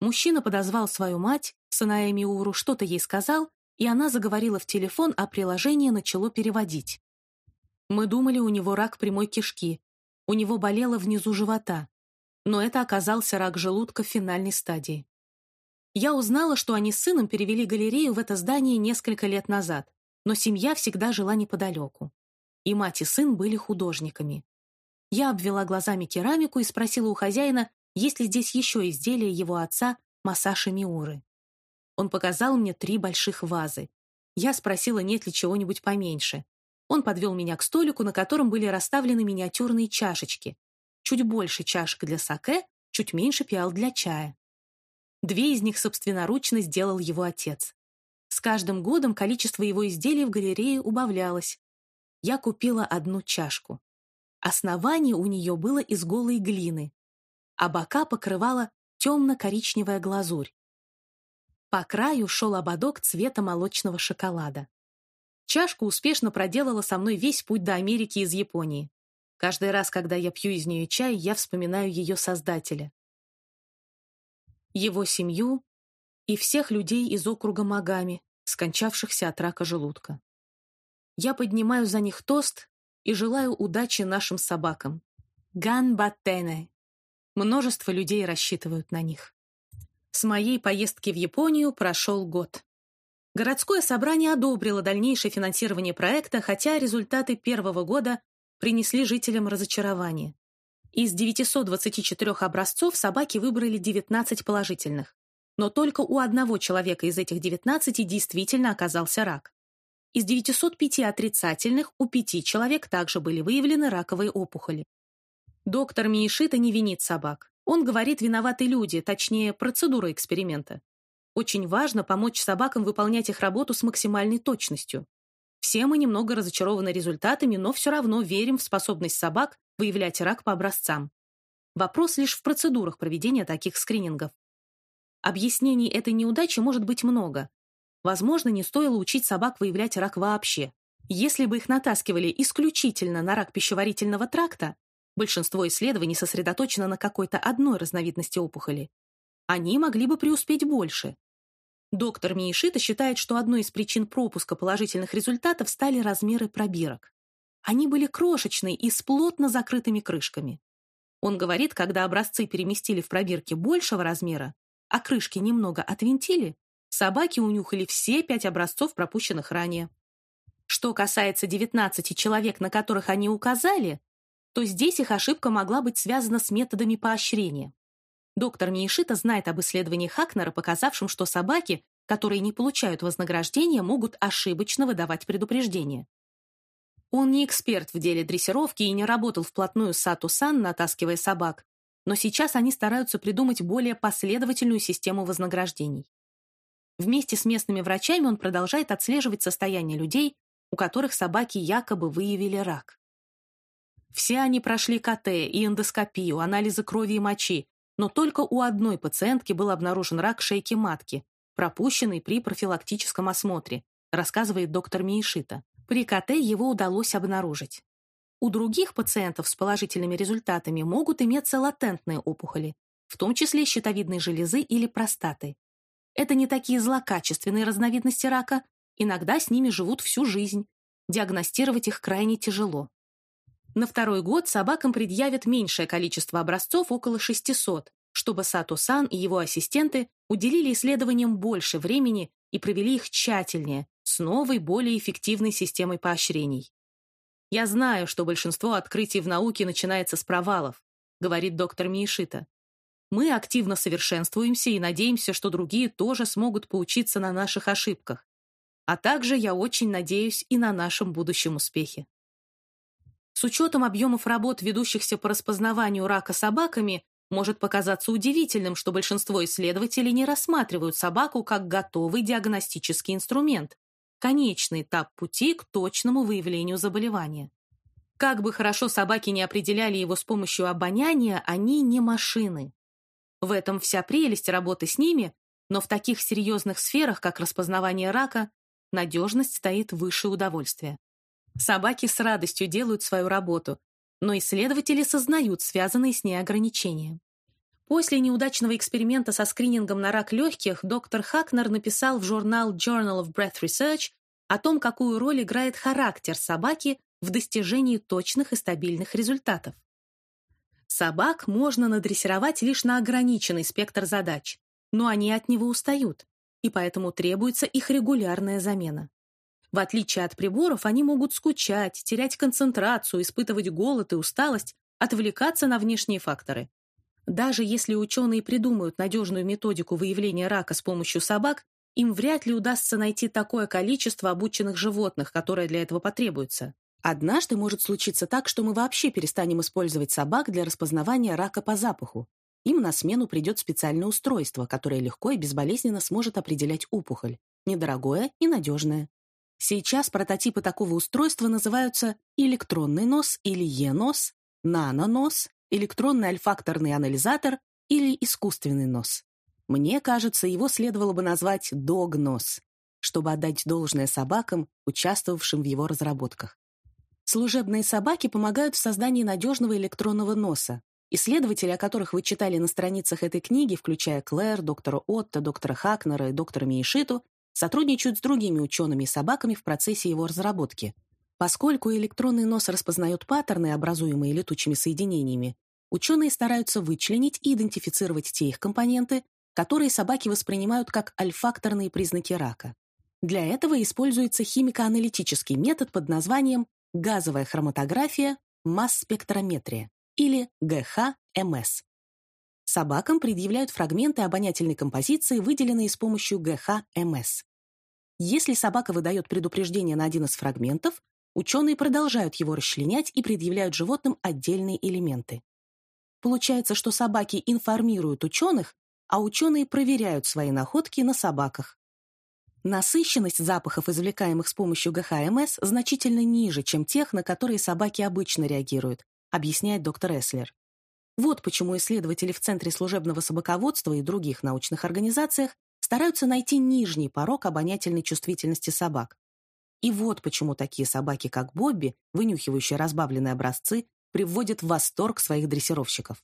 Мужчина подозвал свою мать, Санаэ Миуру, что-то ей сказал, и она заговорила в телефон, а приложение начало переводить. Мы думали, у него рак прямой кишки. У него болело внизу живота. Но это оказался рак желудка в финальной стадии. Я узнала, что они с сыном перевели галерею в это здание несколько лет назад, но семья всегда жила неподалеку. И мать и сын были художниками. Я обвела глазами керамику и спросила у хозяина, есть ли здесь еще изделия его отца Масаши Миуры. Он показал мне три больших вазы. Я спросила, нет ли чего-нибудь поменьше. Он подвел меня к столику, на котором были расставлены миниатюрные чашечки. Чуть больше чашек для саке, чуть меньше пиал для чая. Две из них собственноручно сделал его отец. С каждым годом количество его изделий в галерее убавлялось. Я купила одну чашку. Основание у нее было из голой глины, а бока покрывала темно-коричневая глазурь. По краю шел ободок цвета молочного шоколада. Чашка успешно проделала со мной весь путь до Америки из Японии. Каждый раз, когда я пью из нее чай, я вспоминаю ее создателя его семью и всех людей из округа Магами, скончавшихся от рака желудка. Я поднимаю за них тост и желаю удачи нашим собакам. Ган Баттене. Множество людей рассчитывают на них. С моей поездки в Японию прошел год. Городское собрание одобрило дальнейшее финансирование проекта, хотя результаты первого года принесли жителям разочарование. Из 924 образцов собаки выбрали 19 положительных. Но только у одного человека из этих 19 действительно оказался рак. Из 905 отрицательных у пяти человек также были выявлены раковые опухоли. Доктор Миишита не винит собак. Он говорит, виноваты люди, точнее, процедура эксперимента. Очень важно помочь собакам выполнять их работу с максимальной точностью. Все мы немного разочарованы результатами, но все равно верим в способность собак выявлять рак по образцам. Вопрос лишь в процедурах проведения таких скринингов. Объяснений этой неудачи может быть много. Возможно, не стоило учить собак выявлять рак вообще. Если бы их натаскивали исключительно на рак пищеварительного тракта, большинство исследований сосредоточено на какой-то одной разновидности опухоли, они могли бы преуспеть больше. Доктор Миишита считает, что одной из причин пропуска положительных результатов стали размеры пробирок. Они были крошечные и с плотно закрытыми крышками. Он говорит, когда образцы переместили в пробирки большего размера, а крышки немного отвинтили, собаки унюхали все пять образцов, пропущенных ранее. Что касается 19 человек, на которых они указали, то здесь их ошибка могла быть связана с методами поощрения. Доктор Миешита знает об исследовании Хакнера, показавшем, что собаки, которые не получают вознаграждения, могут ошибочно выдавать предупреждения. Он не эксперт в деле дрессировки и не работал вплотную с Сату-сан, натаскивая собак, но сейчас они стараются придумать более последовательную систему вознаграждений. Вместе с местными врачами он продолжает отслеживать состояние людей, у которых собаки якобы выявили рак. Все они прошли КТ и эндоскопию, анализы крови и мочи, но только у одной пациентки был обнаружен рак шейки матки, пропущенный при профилактическом осмотре, рассказывает доктор Миишита. При КТ его удалось обнаружить. У других пациентов с положительными результатами могут иметься латентные опухоли, в том числе щитовидной железы или простаты. Это не такие злокачественные разновидности рака, иногда с ними живут всю жизнь. Диагностировать их крайне тяжело. На второй год собакам предъявят меньшее количество образцов, около 600, чтобы Сато-сан и его ассистенты уделили исследованиям больше времени и провели их тщательнее, с новой, более эффективной системой поощрений. «Я знаю, что большинство открытий в науке начинается с провалов», говорит доктор Миешита. «Мы активно совершенствуемся и надеемся, что другие тоже смогут поучиться на наших ошибках. А также я очень надеюсь и на нашем будущем успехе». С учетом объемов работ, ведущихся по распознаванию рака собаками, может показаться удивительным, что большинство исследователей не рассматривают собаку как готовый диагностический инструмент, конечный этап пути к точному выявлению заболевания. Как бы хорошо собаки не определяли его с помощью обоняния, они не машины. В этом вся прелесть работы с ними, но в таких серьезных сферах, как распознавание рака, надежность стоит выше удовольствия. Собаки с радостью делают свою работу, но исследователи сознают связанные с ней ограничения. После неудачного эксперимента со скринингом на рак легких доктор Хакнер написал в журнал Journal of Breath Research о том, какую роль играет характер собаки в достижении точных и стабильных результатов. Собак можно надрессировать лишь на ограниченный спектр задач, но они от него устают, и поэтому требуется их регулярная замена. В отличие от приборов, они могут скучать, терять концентрацию, испытывать голод и усталость, отвлекаться на внешние факторы. Даже если ученые придумают надежную методику выявления рака с помощью собак, им вряд ли удастся найти такое количество обученных животных, которое для этого потребуется. Однажды может случиться так, что мы вообще перестанем использовать собак для распознавания рака по запаху. Им на смену придет специальное устройство, которое легко и безболезненно сможет определять опухоль. Недорогое и надежное. Сейчас прототипы такого устройства называются электронный нос или е-нос, нанонос, электронный альфакторный анализатор или искусственный нос. Мне кажется, его следовало бы назвать дог-нос, чтобы отдать должное собакам, участвовавшим в его разработках. Служебные собаки помогают в создании надежного электронного носа. Исследователи, о которых вы читали на страницах этой книги, включая Клэр, доктора Отто, доктора Хакнера и доктора Миешиту, сотрудничают с другими учеными и собаками в процессе его разработки. Поскольку электронный нос распознает паттерны, образуемые летучими соединениями, ученые стараются вычленить и идентифицировать те их компоненты, которые собаки воспринимают как альфакторные признаки рака. Для этого используется химико-аналитический метод под названием газовая хроматография масс-спектрометрия или ГХМС. Собакам предъявляют фрагменты обонятельной композиции, выделенные с помощью ГХ-МС. Если собака выдает предупреждение на один из фрагментов, ученые продолжают его расчленять и предъявляют животным отдельные элементы. Получается, что собаки информируют ученых, а ученые проверяют свои находки на собаках. Насыщенность запахов, извлекаемых с помощью ГХМС, значительно ниже, чем тех, на которые собаки обычно реагируют, объясняет доктор Эслер. Вот почему исследователи в Центре служебного собаководства и других научных организациях стараются найти нижний порог обонятельной чувствительности собак. И вот почему такие собаки, как Бобби, вынюхивающие разбавленные образцы, приводят в восторг своих дрессировщиков.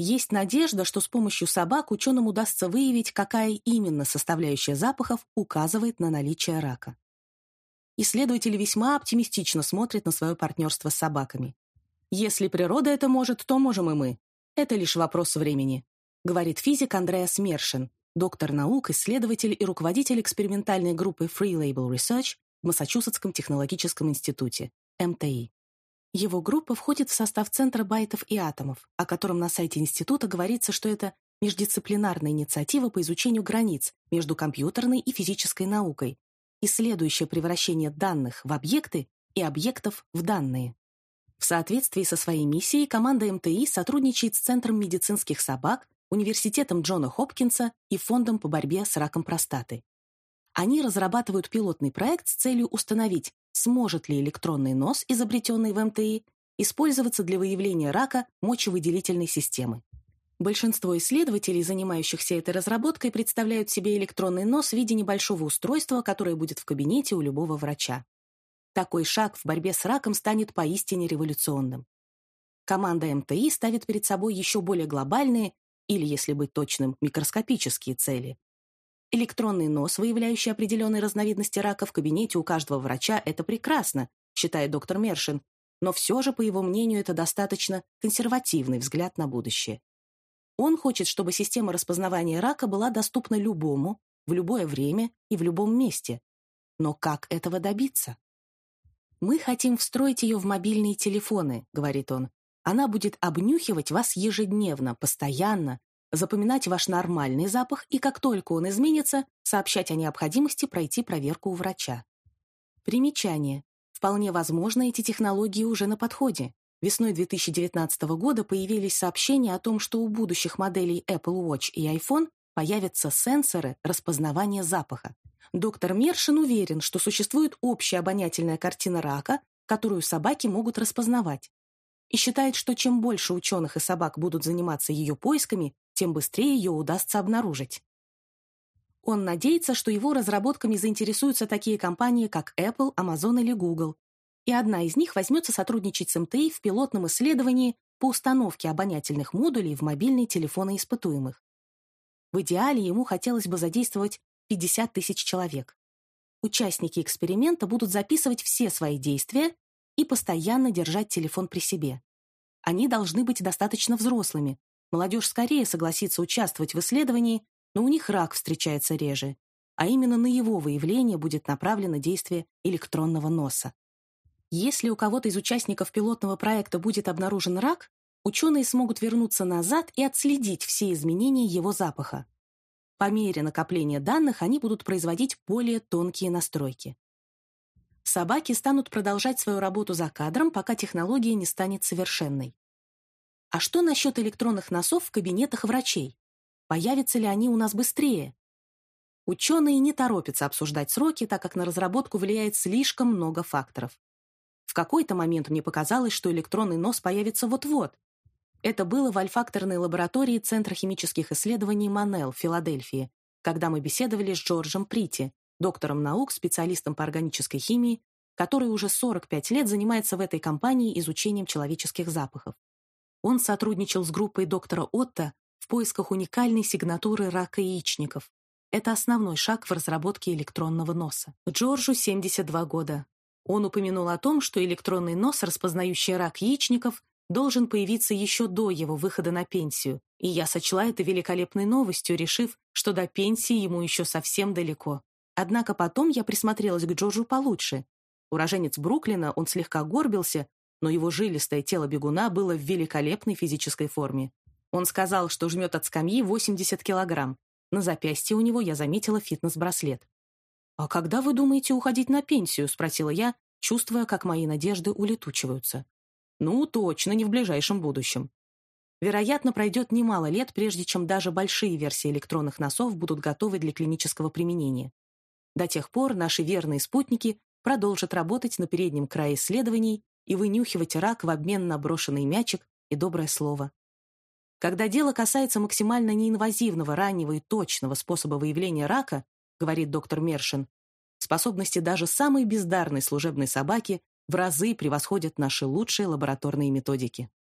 Есть надежда, что с помощью собак ученым удастся выявить, какая именно составляющая запахов указывает на наличие рака. Исследователи весьма оптимистично смотрят на свое партнерство с собаками. «Если природа это может, то можем и мы. Это лишь вопрос времени», говорит физик Андреас Мершин, доктор наук, исследователь и руководитель экспериментальной группы Free Label Research в Массачусетском технологическом институте, МТИ. Его группа входит в состав Центра байтов и атомов, о котором на сайте института говорится, что это междисциплинарная инициатива по изучению границ между компьютерной и физической наукой, исследующая превращение данных в объекты и объектов в данные. В соответствии со своей миссией команда МТИ сотрудничает с Центром медицинских собак, Университетом Джона Хопкинса и Фондом по борьбе с раком простаты. Они разрабатывают пилотный проект с целью установить, сможет ли электронный нос, изобретенный в МТИ, использоваться для выявления рака мочевыделительной системы. Большинство исследователей, занимающихся этой разработкой, представляют себе электронный нос в виде небольшого устройства, которое будет в кабинете у любого врача. Такой шаг в борьбе с раком станет поистине революционным. Команда МТИ ставит перед собой еще более глобальные, или, если быть точным, микроскопические цели. Электронный нос, выявляющий определенные разновидности рака в кабинете у каждого врача, это прекрасно, считает доктор Мершин, но все же, по его мнению, это достаточно консервативный взгляд на будущее. Он хочет, чтобы система распознавания рака была доступна любому, в любое время и в любом месте. Но как этого добиться? «Мы хотим встроить ее в мобильные телефоны», — говорит он. «Она будет обнюхивать вас ежедневно, постоянно, запоминать ваш нормальный запах и, как только он изменится, сообщать о необходимости пройти проверку у врача. Примечание. Вполне возможно, эти технологии уже на подходе. Весной 2019 года появились сообщения о том, что у будущих моделей Apple Watch и iPhone появятся сенсоры распознавания запаха. Доктор Мершин уверен, что существует общая обонятельная картина рака, которую собаки могут распознавать. И считает, что чем больше ученых и собак будут заниматься ее поисками, тем быстрее ее удастся обнаружить. Он надеется, что его разработками заинтересуются такие компании, как Apple, Amazon или Google, и одна из них возьмется сотрудничать с МТИ в пилотном исследовании по установке обонятельных модулей в мобильные телефоны испытуемых. В идеале ему хотелось бы задействовать 50 тысяч человек. Участники эксперимента будут записывать все свои действия и постоянно держать телефон при себе. Они должны быть достаточно взрослыми, Молодежь скорее согласится участвовать в исследовании, но у них рак встречается реже, а именно на его выявление будет направлено действие электронного носа. Если у кого-то из участников пилотного проекта будет обнаружен рак, ученые смогут вернуться назад и отследить все изменения его запаха. По мере накопления данных они будут производить более тонкие настройки. Собаки станут продолжать свою работу за кадром, пока технология не станет совершенной. А что насчет электронных носов в кабинетах врачей? Появятся ли они у нас быстрее? Ученые не торопятся обсуждать сроки, так как на разработку влияет слишком много факторов. В какой-то момент мне показалось, что электронный нос появится вот-вот. Это было в альфакторной лаборатории Центра химических исследований Манел в Филадельфии, когда мы беседовали с Джорджем Прити, доктором наук, специалистом по органической химии, который уже 45 лет занимается в этой компании изучением человеческих запахов. Он сотрудничал с группой доктора Отто в поисках уникальной сигнатуры рака яичников. Это основной шаг в разработке электронного носа. Джорджу 72 года. Он упомянул о том, что электронный нос, распознающий рак яичников, должен появиться еще до его выхода на пенсию, и я сочла это великолепной новостью, решив, что до пенсии ему еще совсем далеко. Однако потом я присмотрелась к Джорджу получше. Уроженец Бруклина, он слегка горбился, но его жилистое тело бегуна было в великолепной физической форме. Он сказал, что жмет от скамьи 80 килограмм. На запястье у него я заметила фитнес-браслет. «А когда вы думаете уходить на пенсию?» — спросила я, чувствуя, как мои надежды улетучиваются. «Ну, точно, не в ближайшем будущем. Вероятно, пройдет немало лет, прежде чем даже большие версии электронных носов будут готовы для клинического применения. До тех пор наши верные спутники продолжат работать на переднем крае исследований и вынюхивать рак в обмен на брошенный мячик и доброе слово. Когда дело касается максимально неинвазивного, раннего и точного способа выявления рака, говорит доктор Мершин, способности даже самой бездарной служебной собаки в разы превосходят наши лучшие лабораторные методики.